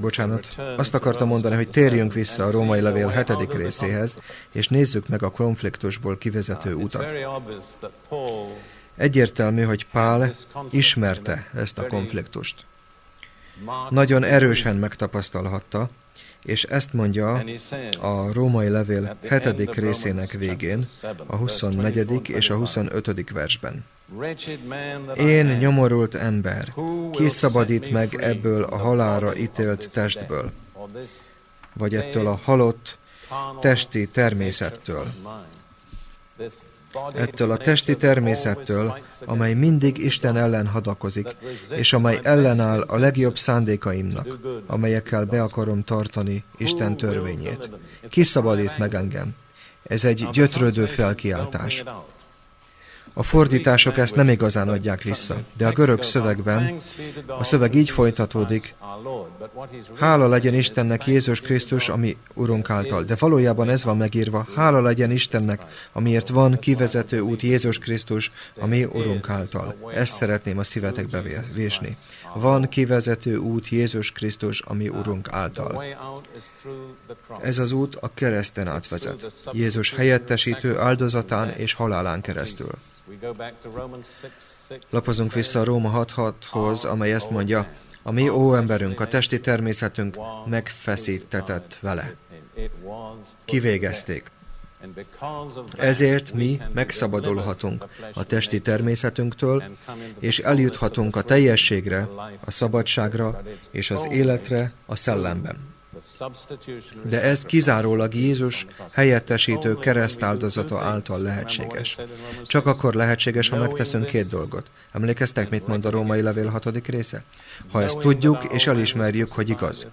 Bocsánat, azt akartam mondani, hogy térjünk vissza a római levél hetedik részéhez, és nézzük meg a konfliktusból kivezető utat. Egyértelmű, hogy Pál ismerte ezt a konfliktust. Nagyon erősen megtapasztalhatta, és ezt mondja a római levél hetedik részének végén, a 24. és a 25. versben. Én nyomorult ember, ki szabadít meg ebből a halára ítélt testből, vagy ettől a halott testi természettől ettől a testi természettől, amely mindig Isten ellen hadakozik, és amely ellenáll a legjobb szándékaimnak, amelyekkel be akarom tartani Isten törvényét. Kiszabadít meg engem. Ez egy gyötrődő felkiáltás. A fordítások ezt nem igazán adják vissza, de a görög szövegben a szöveg így folytatódik, hála legyen Istennek Jézus Krisztus, ami Urunk által. De valójában ez van megírva, hála legyen Istennek, amiért van kivezető út Jézus Krisztus, ami Urunk által. Ezt szeretném a szívetekbe vésni. Van kivezető út Jézus Krisztus, ami Urunk által. Ez az út a kereszten átvezet. Jézus helyettesítő áldozatán és halálán keresztül. Lapozunk vissza a Róma 6.6-hoz, amely ezt mondja, a mi ó emberünk, a testi természetünk megfeszítetett vele. Kivégezték. Ezért mi megszabadulhatunk a testi természetünktől, és eljuthatunk a teljességre, a szabadságra és az életre a szellemben. De ez kizárólag Jézus helyettesítő keresztáldozata által lehetséges. Csak akkor lehetséges, ha megteszünk két dolgot. Emlékeztek, mit mond a római levél hatodik része? Ha ezt tudjuk és elismerjük, hogy igaz.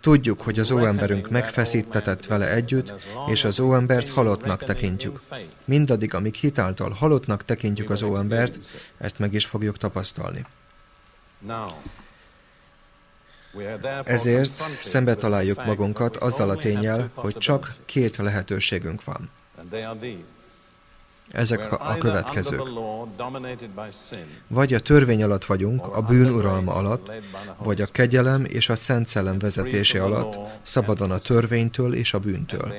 Tudjuk, hogy az óemberünk megfeszítetett vele együtt, és az óembert halottnak tekintjük. Mindaddig, amíg hitáltal halottnak tekintjük az óembert, ezt meg is fogjuk tapasztalni. Ezért szembe találjuk magunkat azzal a tényel, hogy csak két lehetőségünk van. Ezek a következők. Vagy a törvény alatt vagyunk, a bűn uralma alatt, vagy a kegyelem és a Szent Szellem vezetése alatt, szabadon a törvénytől és a bűntől.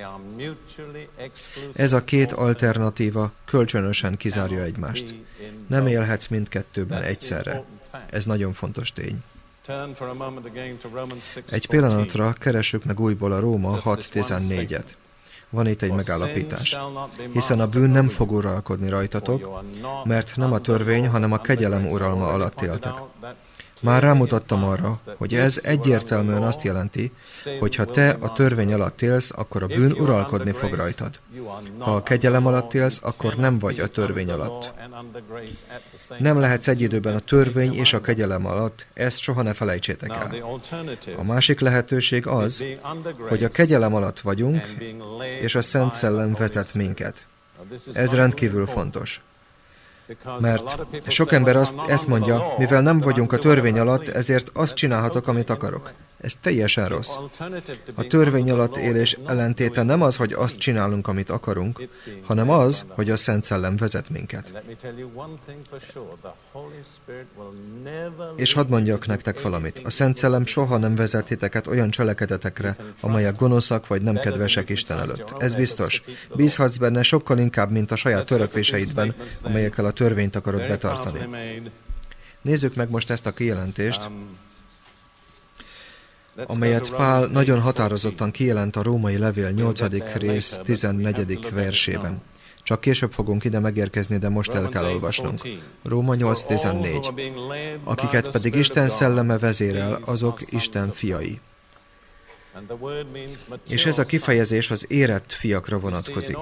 Ez a két alternatíva kölcsönösen kizárja egymást. Nem élhetsz mindkettőben egyszerre. Ez nagyon fontos tény. Egy pillanatra keressük meg újból a Róma 6.14-et. Van itt egy megállapítás. Hiszen a bűn nem fog uralkodni rajtatok, mert nem a törvény, hanem a kegyelem uralma alatt éltek. Már rámutattam arra, hogy ez egyértelműen azt jelenti, hogy ha te a törvény alatt élsz, akkor a bűn uralkodni fog rajtad. Ha a kegyelem alatt élsz, akkor nem vagy a törvény alatt. Nem lehetsz egy időben a törvény és a kegyelem alatt, ezt soha ne felejtsétek el. A másik lehetőség az, hogy a kegyelem alatt vagyunk, és a Szent Szellem vezet minket. Ez rendkívül fontos. Mert sok ember azt, ezt mondja, mivel nem vagyunk a törvény alatt, ezért azt csinálhatok, amit akarok. Ez teljesen rossz. A törvény alatt élés ellentéte nem az, hogy azt csinálunk, amit akarunk, hanem az, hogy a Szent Szellem vezet minket. És hadd mondjak nektek valamit. A Szent Szellem soha nem vezet titeket olyan cselekedetekre, amelyek gonoszak vagy nem kedvesek Isten előtt. Ez biztos. Bízhatsz benne sokkal inkább, mint a saját törekvéseidben, amelyekkel a törvényt akarod betartani. Nézzük meg most ezt a kijelentést, amelyet Pál nagyon határozottan kijelent a római levél 8. rész 14. versében. Csak később fogunk ide megérkezni, de most el kell olvasnunk. Róma 8.14. Akiket pedig Isten szelleme vezérel, azok Isten fiai. És ez a kifejezés az érett fiakra vonatkozik.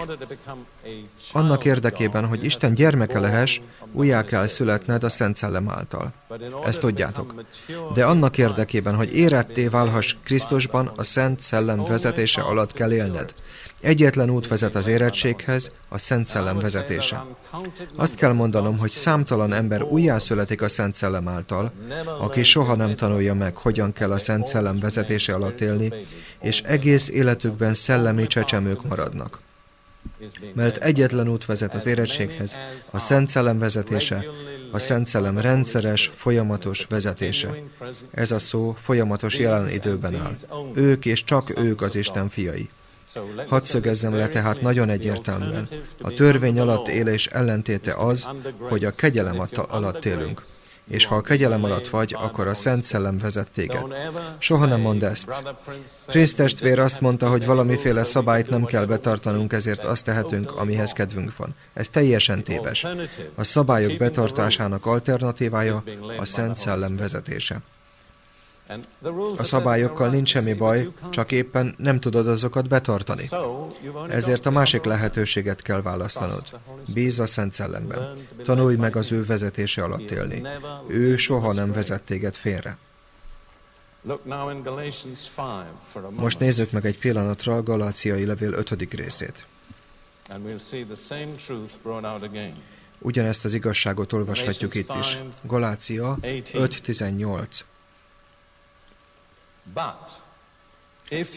Annak érdekében, hogy Isten gyermeke lehess, újjá kell születned a Szent Szellem által. Ezt tudjátok. De annak érdekében, hogy éretté válhass Krisztusban, a Szent Szellem vezetése alatt kell élned. Egyetlen út vezet az érettséghez, a Szent Szellem vezetése. Azt kell mondanom, hogy számtalan ember újjászületik a Szent Szellem által, aki soha nem tanulja meg, hogyan kell a Szent Szellem vezetése alatt élni, és egész életükben szellemi csecsemők maradnak. Mert egyetlen út vezet az érettséghez, a Szent Szellem vezetése, a Szent Szellem rendszeres, folyamatos vezetése. Ez a szó folyamatos jelen időben áll. Ők és csak ők az Isten fiai. Hadd szögezzem le tehát nagyon egyértelműen. A törvény alatt élés ellentéte az, hogy a kegyelem alatt élünk. És ha a kegyelem alatt vagy, akkor a Szent Szellem vezet téged. Soha nem mondd ezt. Prince testvér azt mondta, hogy valamiféle szabályt nem kell betartanunk, ezért azt tehetünk, amihez kedvünk van. Ez teljesen téves. A szabályok betartásának alternatívája a Szent Szellem vezetése. A szabályokkal nincs semmi baj, csak éppen nem tudod azokat betartani. Ezért a másik lehetőséget kell választanod. Bíz a Szent Szellemben. Tanulj meg az ő vezetése alatt élni. Ő soha nem vezet téged félre. Most nézzük meg egy pillanatra a Galáciai levél 5. részét. Ugyanezt az igazságot olvashatjuk itt is. Galácia 5.18.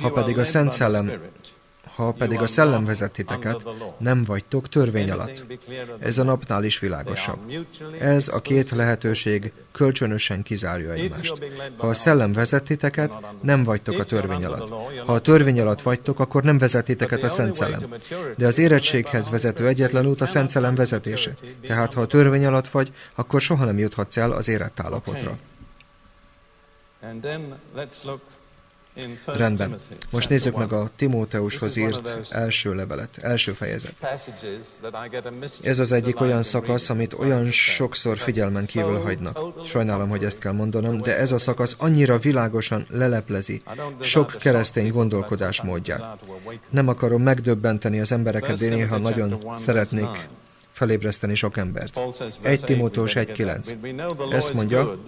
Ha pedig a Szent Szellem ha pedig a szellem vezet titeket, nem vagytok törvény alatt. Ez a napnál is világosabb. Ez a két lehetőség kölcsönösen kizárja egymást. Ha a szellem vezet titeket, nem vagytok a törvény alatt. Ha a törvény alatt vagytok, akkor nem vezet titeket a Szent Szellem. De az érettséghez vezető egyetlen út a Szent Szellem vezetése. Tehát ha a törvény alatt vagy, akkor soha nem juthatsz el az érett állapotra. Rendben. Most nézzük meg a Timóteushoz írt első levelet, első fejezet. Ez az egyik olyan szakasz, amit olyan sokszor figyelmen kívül hagynak. Sajnálom, hogy ezt kell mondanom, de ez a szakasz annyira világosan leleplezi sok keresztény gondolkodás módját. Nem akarom megdöbbenteni az embereket, de néha nagyon szeretnék felébreszteni sok embert. 1 Timóteus 1.9. Ezt mondja,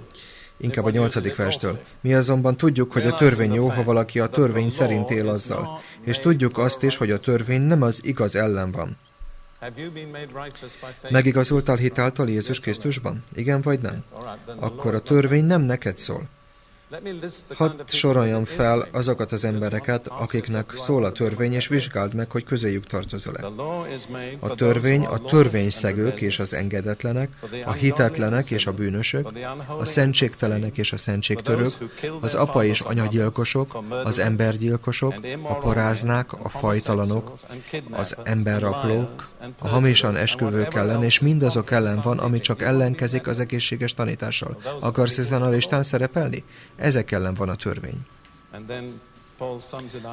inkább a nyolcadik verstől. Mi azonban tudjuk, hogy a törvény jó, ha valaki a törvény szerint él azzal. És tudjuk azt is, hogy a törvény nem az igaz ellen van. Megigazultál hitáltal Jézus Krisztusban? Igen vagy nem? Akkor a törvény nem neked szól. Hadd soroljam fel azokat az embereket, akiknek szól a törvény, és vizsgáld meg, hogy közéjük tartozol-e. A törvény a törvényszegők és az engedetlenek, a hitetlenek és a bűnösök, a szentségtelenek és a szentségtörők, az apa és anyagyilkosok, az embergyilkosok, a paráznák, a fajtalanok, az emberraplók, a hamisan esküvők ellen, és mindazok ellen van, ami csak ellenkezik az egészséges tanítással. Akarsz ezen a listán szerepelni? Ezek ellen van a törvény.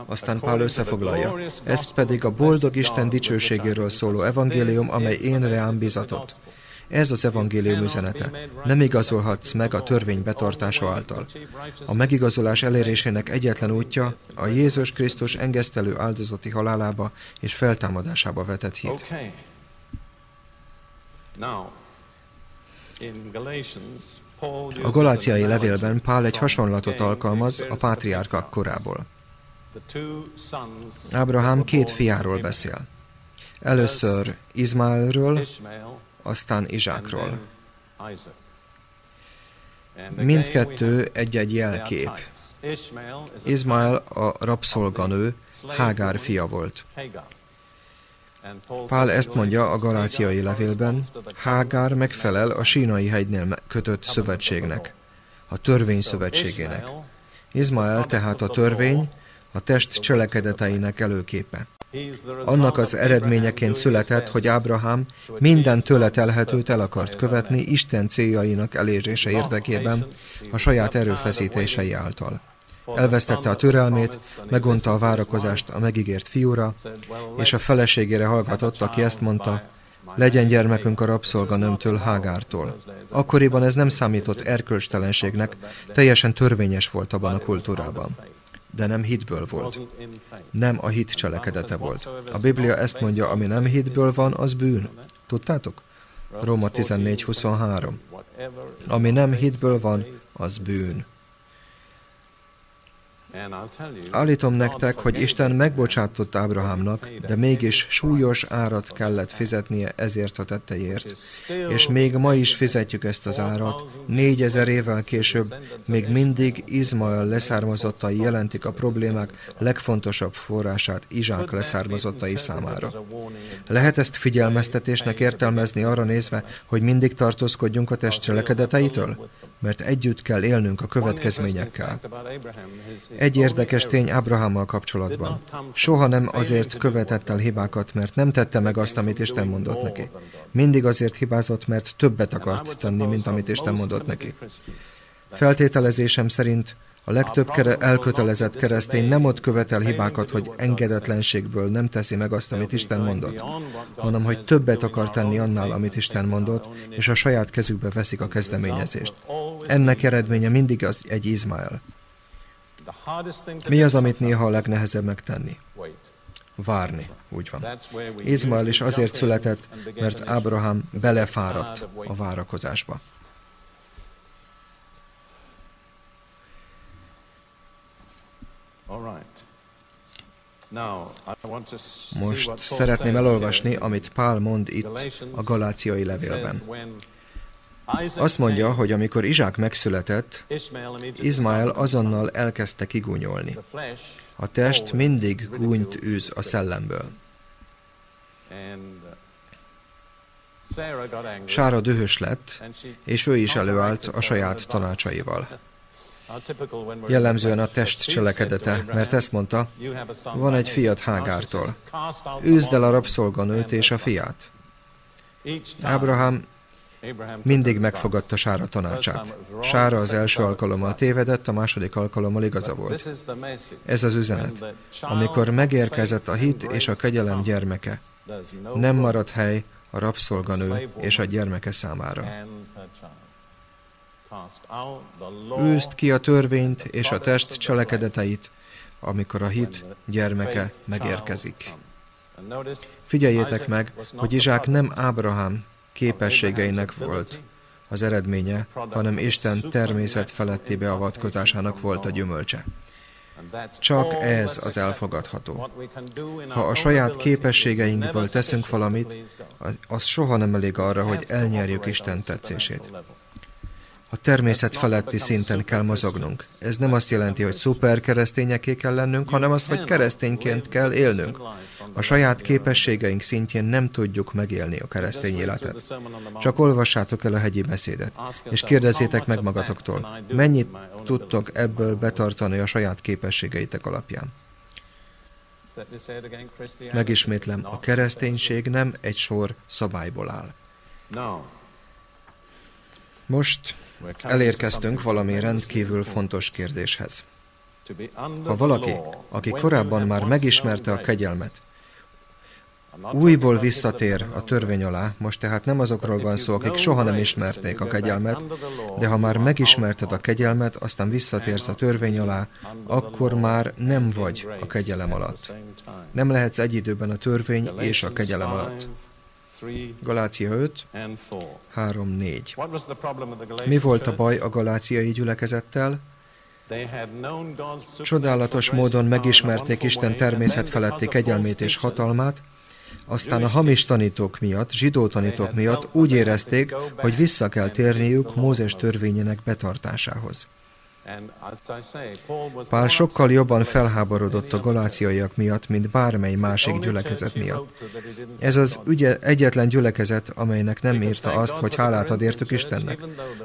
Aztán Pál összefoglalja. Ez pedig a boldog Isten dicsőségéről szóló evangélium, amely én rám bizatott. Ez az evangélium üzenete. Nem igazolhatsz meg a törvény betartása által. A megigazolás elérésének egyetlen útja a Jézus Krisztus engesztelő áldozati halálába és feltámadásába vetett hit. A galáciai levélben Pál egy hasonlatot alkalmaz a pátriárkák korából. Ábrahám két fiáról beszél. Először Izmaelről, aztán Izsákról. Mindkettő egy-egy jelkép. Izmael a rabszolganő, Hágár fia volt. Pál ezt mondja a galáciai levélben, Hágár megfelel a sínai hegynél kötött szövetségnek, a törvény szövetségének. Izmael tehát a törvény, a test cselekedeteinek előképe. Annak az eredményeként született, hogy Ábrahám minden tőle telhetőt el akart követni Isten céljainak elérése érdekében a saját erőfeszítései által. Elvesztette a türelmét, megunta a várakozást a megígért fiúra, és a feleségére hallgatott, aki ezt mondta, legyen gyermekünk a rabszolganőmtől, Hágártól. Akkoriban ez nem számított erkölcstelenségnek, teljesen törvényes volt abban a kultúrában de nem hitből volt. Nem a hit cselekedete volt. A Biblia ezt mondja, ami nem hitből van, az bűn. Tudtátok? Róma 14.23. Ami nem hitből van, az bűn. Állítom nektek, hogy Isten megbocsátott Ábrahámnak, de mégis súlyos árat kellett fizetnie ezért a tetteiért. És még ma is fizetjük ezt az árat. Négyezer évvel később még mindig Izmael leszármazottai jelentik a problémák legfontosabb forrását Izsák leszármazottai számára. Lehet ezt figyelmeztetésnek értelmezni arra nézve, hogy mindig tartózkodjunk a test cselekedeteitől? Mert együtt kell élnünk a következményekkel. Egy érdekes tény Ábrahámmal kapcsolatban. Soha nem azért követett el hibákat, mert nem tette meg azt, amit Isten mondott neki. Mindig azért hibázott, mert többet akart tenni, mint amit Isten mondott neki. Feltételezésem szerint a legtöbb kere elkötelezett keresztény nem ott követel hibákat, hogy engedetlenségből nem teszi meg azt, amit Isten mondott, hanem hogy többet akar tenni annál, amit Isten mondott, és a saját kezükbe veszik a kezdeményezést. Ennek eredménye mindig az egy Izmael. Mi az, amit néha a legnehezebb megtenni? Várni, úgy van. Izmael is azért született, mert Ábrahám belefáradt a várakozásba. Most szeretném elolvasni, amit Pál mond itt a Galáciai levélben. Azt mondja, hogy amikor Izsák megszületett, Izmael azonnal elkezdte kigúnyolni. A test mindig gúnyt űz a szellemből. Sára dühös lett, és ő is előállt a saját tanácsaival. Jellemzően a test cselekedete, mert ezt mondta, van egy fiat Hágártól. Őzd el a rabszolganőt és a fiát. Ábrahám mindig megfogadta Sára tanácsát. Sára az első alkalommal tévedett, a második alkalommal igaza volt. Ez az üzenet. Amikor megérkezett a hit és a kegyelem gyermeke, nem marad hely a rabszolganő és a gyermeke számára. Őszt ki a törvényt és a test cselekedeteit, amikor a hit gyermeke megérkezik. Figyeljétek meg, hogy Izsák nem Ábrahám képességeinek volt az eredménye, hanem Isten természet feletti beavatkozásának volt a gyümölcse. Csak ez az elfogadható. Ha a saját képességeinkből teszünk valamit, az soha nem elég arra, hogy elnyerjük Isten tetszését. A természet feletti szinten kell mozognunk. Ez nem azt jelenti, hogy szuper keresztényeké kell lennünk, hanem azt, hogy keresztényként kell élnünk. A saját képességeink szintjén nem tudjuk megélni a keresztény életet. Csak olvassátok el a hegyi beszédet, és kérdezzétek meg magatoktól, mennyit tudtok ebből betartani a saját képességeitek alapján. Megismétlem, a kereszténység nem egy sor szabályból áll. Most elérkeztünk valami rendkívül fontos kérdéshez. Ha valaki, aki korábban már megismerte a kegyelmet, újból visszatér a törvény alá, most tehát nem azokról van szó, akik soha nem ismerték a kegyelmet, de ha már megismerted a kegyelmet, aztán visszatérsz a törvény alá, akkor már nem vagy a kegyelem alatt. Nem lehetsz egy időben a törvény és a kegyelem alatt. Galácia 5, 3, 4. Mi volt a baj a galáciai gyülekezettel? Csodálatos módon megismerték Isten természet feletti kegyelmét és hatalmát, aztán a hamis tanítók miatt, zsidó tanítók miatt úgy érezték, hogy vissza kell térniük Mózes törvényének betartásához. Pál sokkal jobban felháborodott a galáciaiak miatt, mint bármely másik gyülekezet miatt. Ez az ügye, egyetlen gyülekezet, amelynek nem írta azt, hogy hálát ad értük Istennek.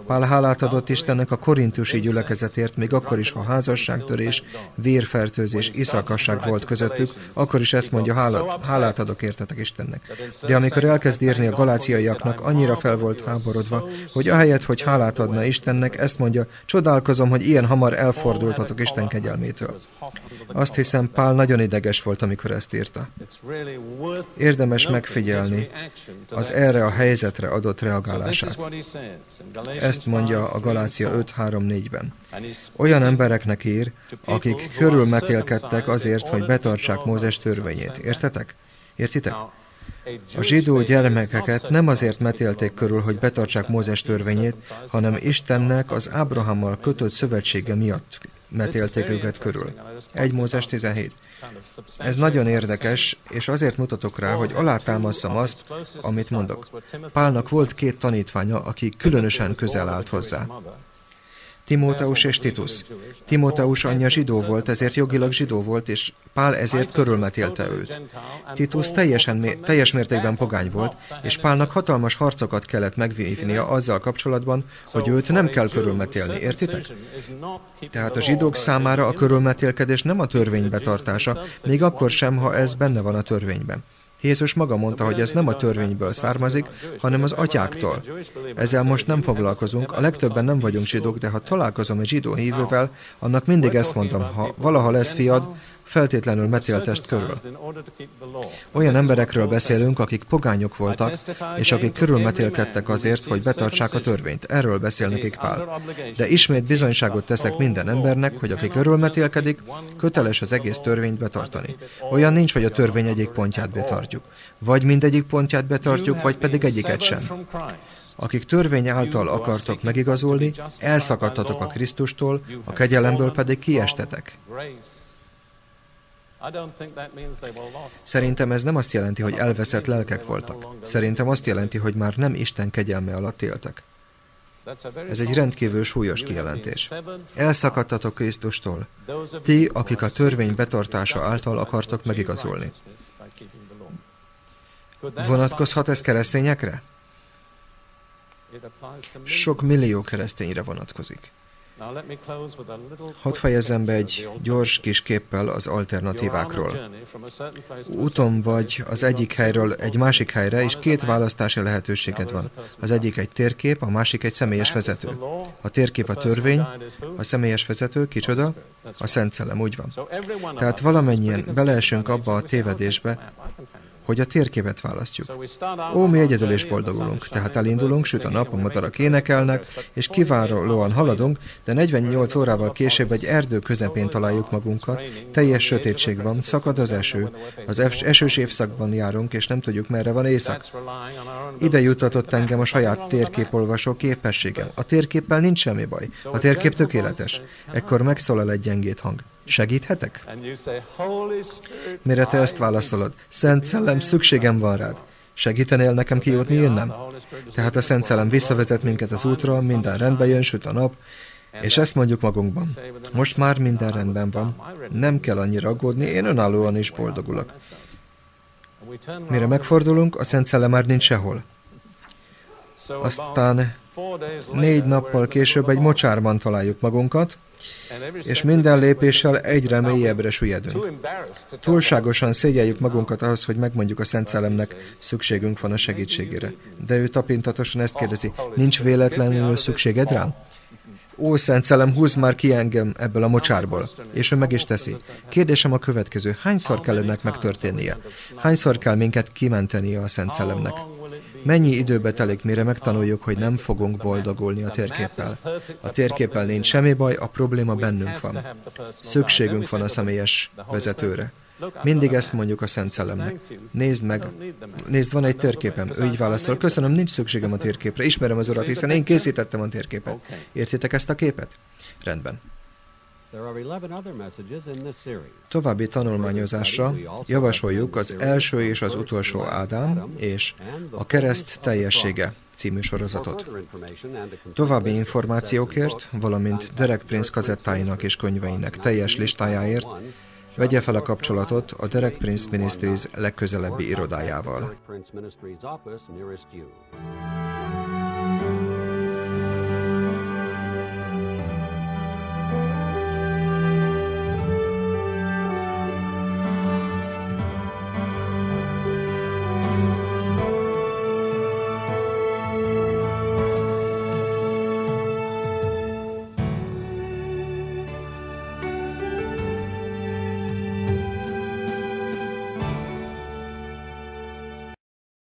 Pál hálát adott Istennek a korintusi gyülekezetért, még akkor is, ha házasságtörés, vérfertőzés, iszakasság volt közöttük, akkor is ezt mondja, hálát, hálát adok értetek Istennek. De amikor elkezd írni a galáciaiaknak, annyira fel volt háborodva, hogy ahelyett, hogy hálát adna Istennek, ezt mondja, csodálkozom, hogy ilyen hamar elfordultatok Isten kegyelmétől. Azt hiszem, Pál nagyon ideges volt, amikor ezt írta. Érdemes megfigyelni az erre a helyzetre adott reagálását. Ezt mondja a Galácia 5.3.4-ben. Olyan embereknek ír, akik körülmetélkedtek azért, hogy betartsák Mózes törvényét. Értetek? Értitek? A zsidó gyermekeket nem azért metélték körül, hogy betartsák Mózes törvényét, hanem Istennek az Ábrahammal kötött szövetsége miatt metélték őket körül. 1 Mózes 17. Ez nagyon érdekes, és azért mutatok rá, hogy alátámaszom azt, amit mondok. Pálnak volt két tanítványa, aki különösen közel állt hozzá. Timóteus és Titus. Timóteus anyja zsidó volt, ezért jogilag zsidó volt, és Pál ezért körülmetélte őt. Titus teljesen, teljes mértékben pogány volt, és Pálnak hatalmas harcokat kellett megvívnia azzal kapcsolatban, hogy őt nem kell körülmetélni, értitek? Tehát a zsidók számára a körülmetélkedés nem a törvény betartása, még akkor sem, ha ez benne van a törvényben. Jézus maga mondta, hogy ez nem a törvényből származik, hanem az atyáktól. Ezzel most nem foglalkozunk, a legtöbben nem vagyunk zsidók, de ha találkozom egy zsidó hívővel, annak mindig ezt mondom, ha valaha lesz fiad, feltétlenül metéltest körül. Olyan emberekről beszélünk, akik pogányok voltak, és akik körülmetélkedtek azért, hogy betartsák a törvényt. Erről beszél nekik Pál. De ismét bizonyságot teszek minden embernek, hogy aki körülmetélkedik, köteles az egész törvényt betartani. Olyan nincs, hogy a törvény egyik pontját betartjuk. Vagy mindegyik pontját betartjuk, vagy pedig egyiket sem. Akik törvény által akartok megigazolni, elszakadtatok a Krisztustól, a kegyelemből pedig kiestetek. Szerintem ez nem azt jelenti, hogy elveszett lelkek voltak. Szerintem azt jelenti, hogy már nem Isten kegyelme alatt éltek. Ez egy rendkívül súlyos kijelentés. Elszakadtatok Krisztustól, ti, akik a törvény betartása által akartok megigazolni. Vonatkozhat ez keresztényekre? Sok millió keresztényre vonatkozik. Hadd fejezzem be egy gyors kis képpel az alternatívákról. Úton vagy az egyik helyről egy másik helyre, és két választási lehetőséged van. Az egyik egy térkép, a másik egy személyes vezető. A térkép a törvény, a személyes vezető, kicsoda? A Szent Szellem, úgy van. Tehát valamennyien beleesünk abba a tévedésbe, hogy a térképet választjuk. Ó, mi egyedül is boldogulunk, tehát elindulunk, süt a nap, a madarak énekelnek, és kiválóan haladunk, de 48 órával később egy erdő közepén találjuk magunkat, teljes sötétség van, szakad az eső, az esős évszakban járunk, és nem tudjuk, merre van éjszak. Ide jutatott engem a saját térképolvasó képességem. A térképpel nincs semmi baj. A térkép tökéletes. Ekkor megszólal egy gyengét hang. Segíthetek? Mire te ezt válaszolod? Szent Szellem, szükségem van rád. Segítenél nekem kijutni innen? Tehát a Szent Szellem visszavezet minket az útra, minden rendbe jön, süt a nap, és ezt mondjuk magunkban. Most már minden rendben van, nem kell annyira aggódni, én önállóan is boldogulok. Mire megfordulunk, a Szent Szellem már nincs sehol. Aztán négy nappal később egy mocsárban találjuk magunkat, és minden lépéssel egyre mélyebbre süllyedünk. Túlságosan szégyeljük magunkat ahhoz, hogy megmondjuk a Szent Szellemnek, szükségünk van a segítségére. De ő tapintatosan ezt kérdezi, nincs véletlenül szükséged rám? Ó, Szent Szellem, húz már ki engem ebből a mocsárból. És ő meg is teszi. Kérdésem a következő. Hányszor kell ennek megtörténnie? Hányszor kell minket kimentenie a Szent Szellemnek? Mennyi időbe telik, mire megtanuljuk, hogy nem fogunk boldogulni a térképpel? A térképpel nincs semmi baj, a probléma bennünk van. Szükségünk van a személyes vezetőre. Mindig ezt mondjuk a Szent Szellemnek. Nézd meg, nézd, van egy térképem. Ő így válaszol, köszönöm, nincs szükségem a térképre, ismerem az Urat, hiszen én készítettem a térképet. Értitek ezt a képet? Rendben. További tanulmányozásra javasoljuk az első és az utolsó Ádám és a kereszt teljessége című sorozatot. További információkért, valamint Derek Prince kazettáinak és könyveinek teljes listájáért Vegye fel a kapcsolatot a Derek Prince Ministries legközelebbi irodájával.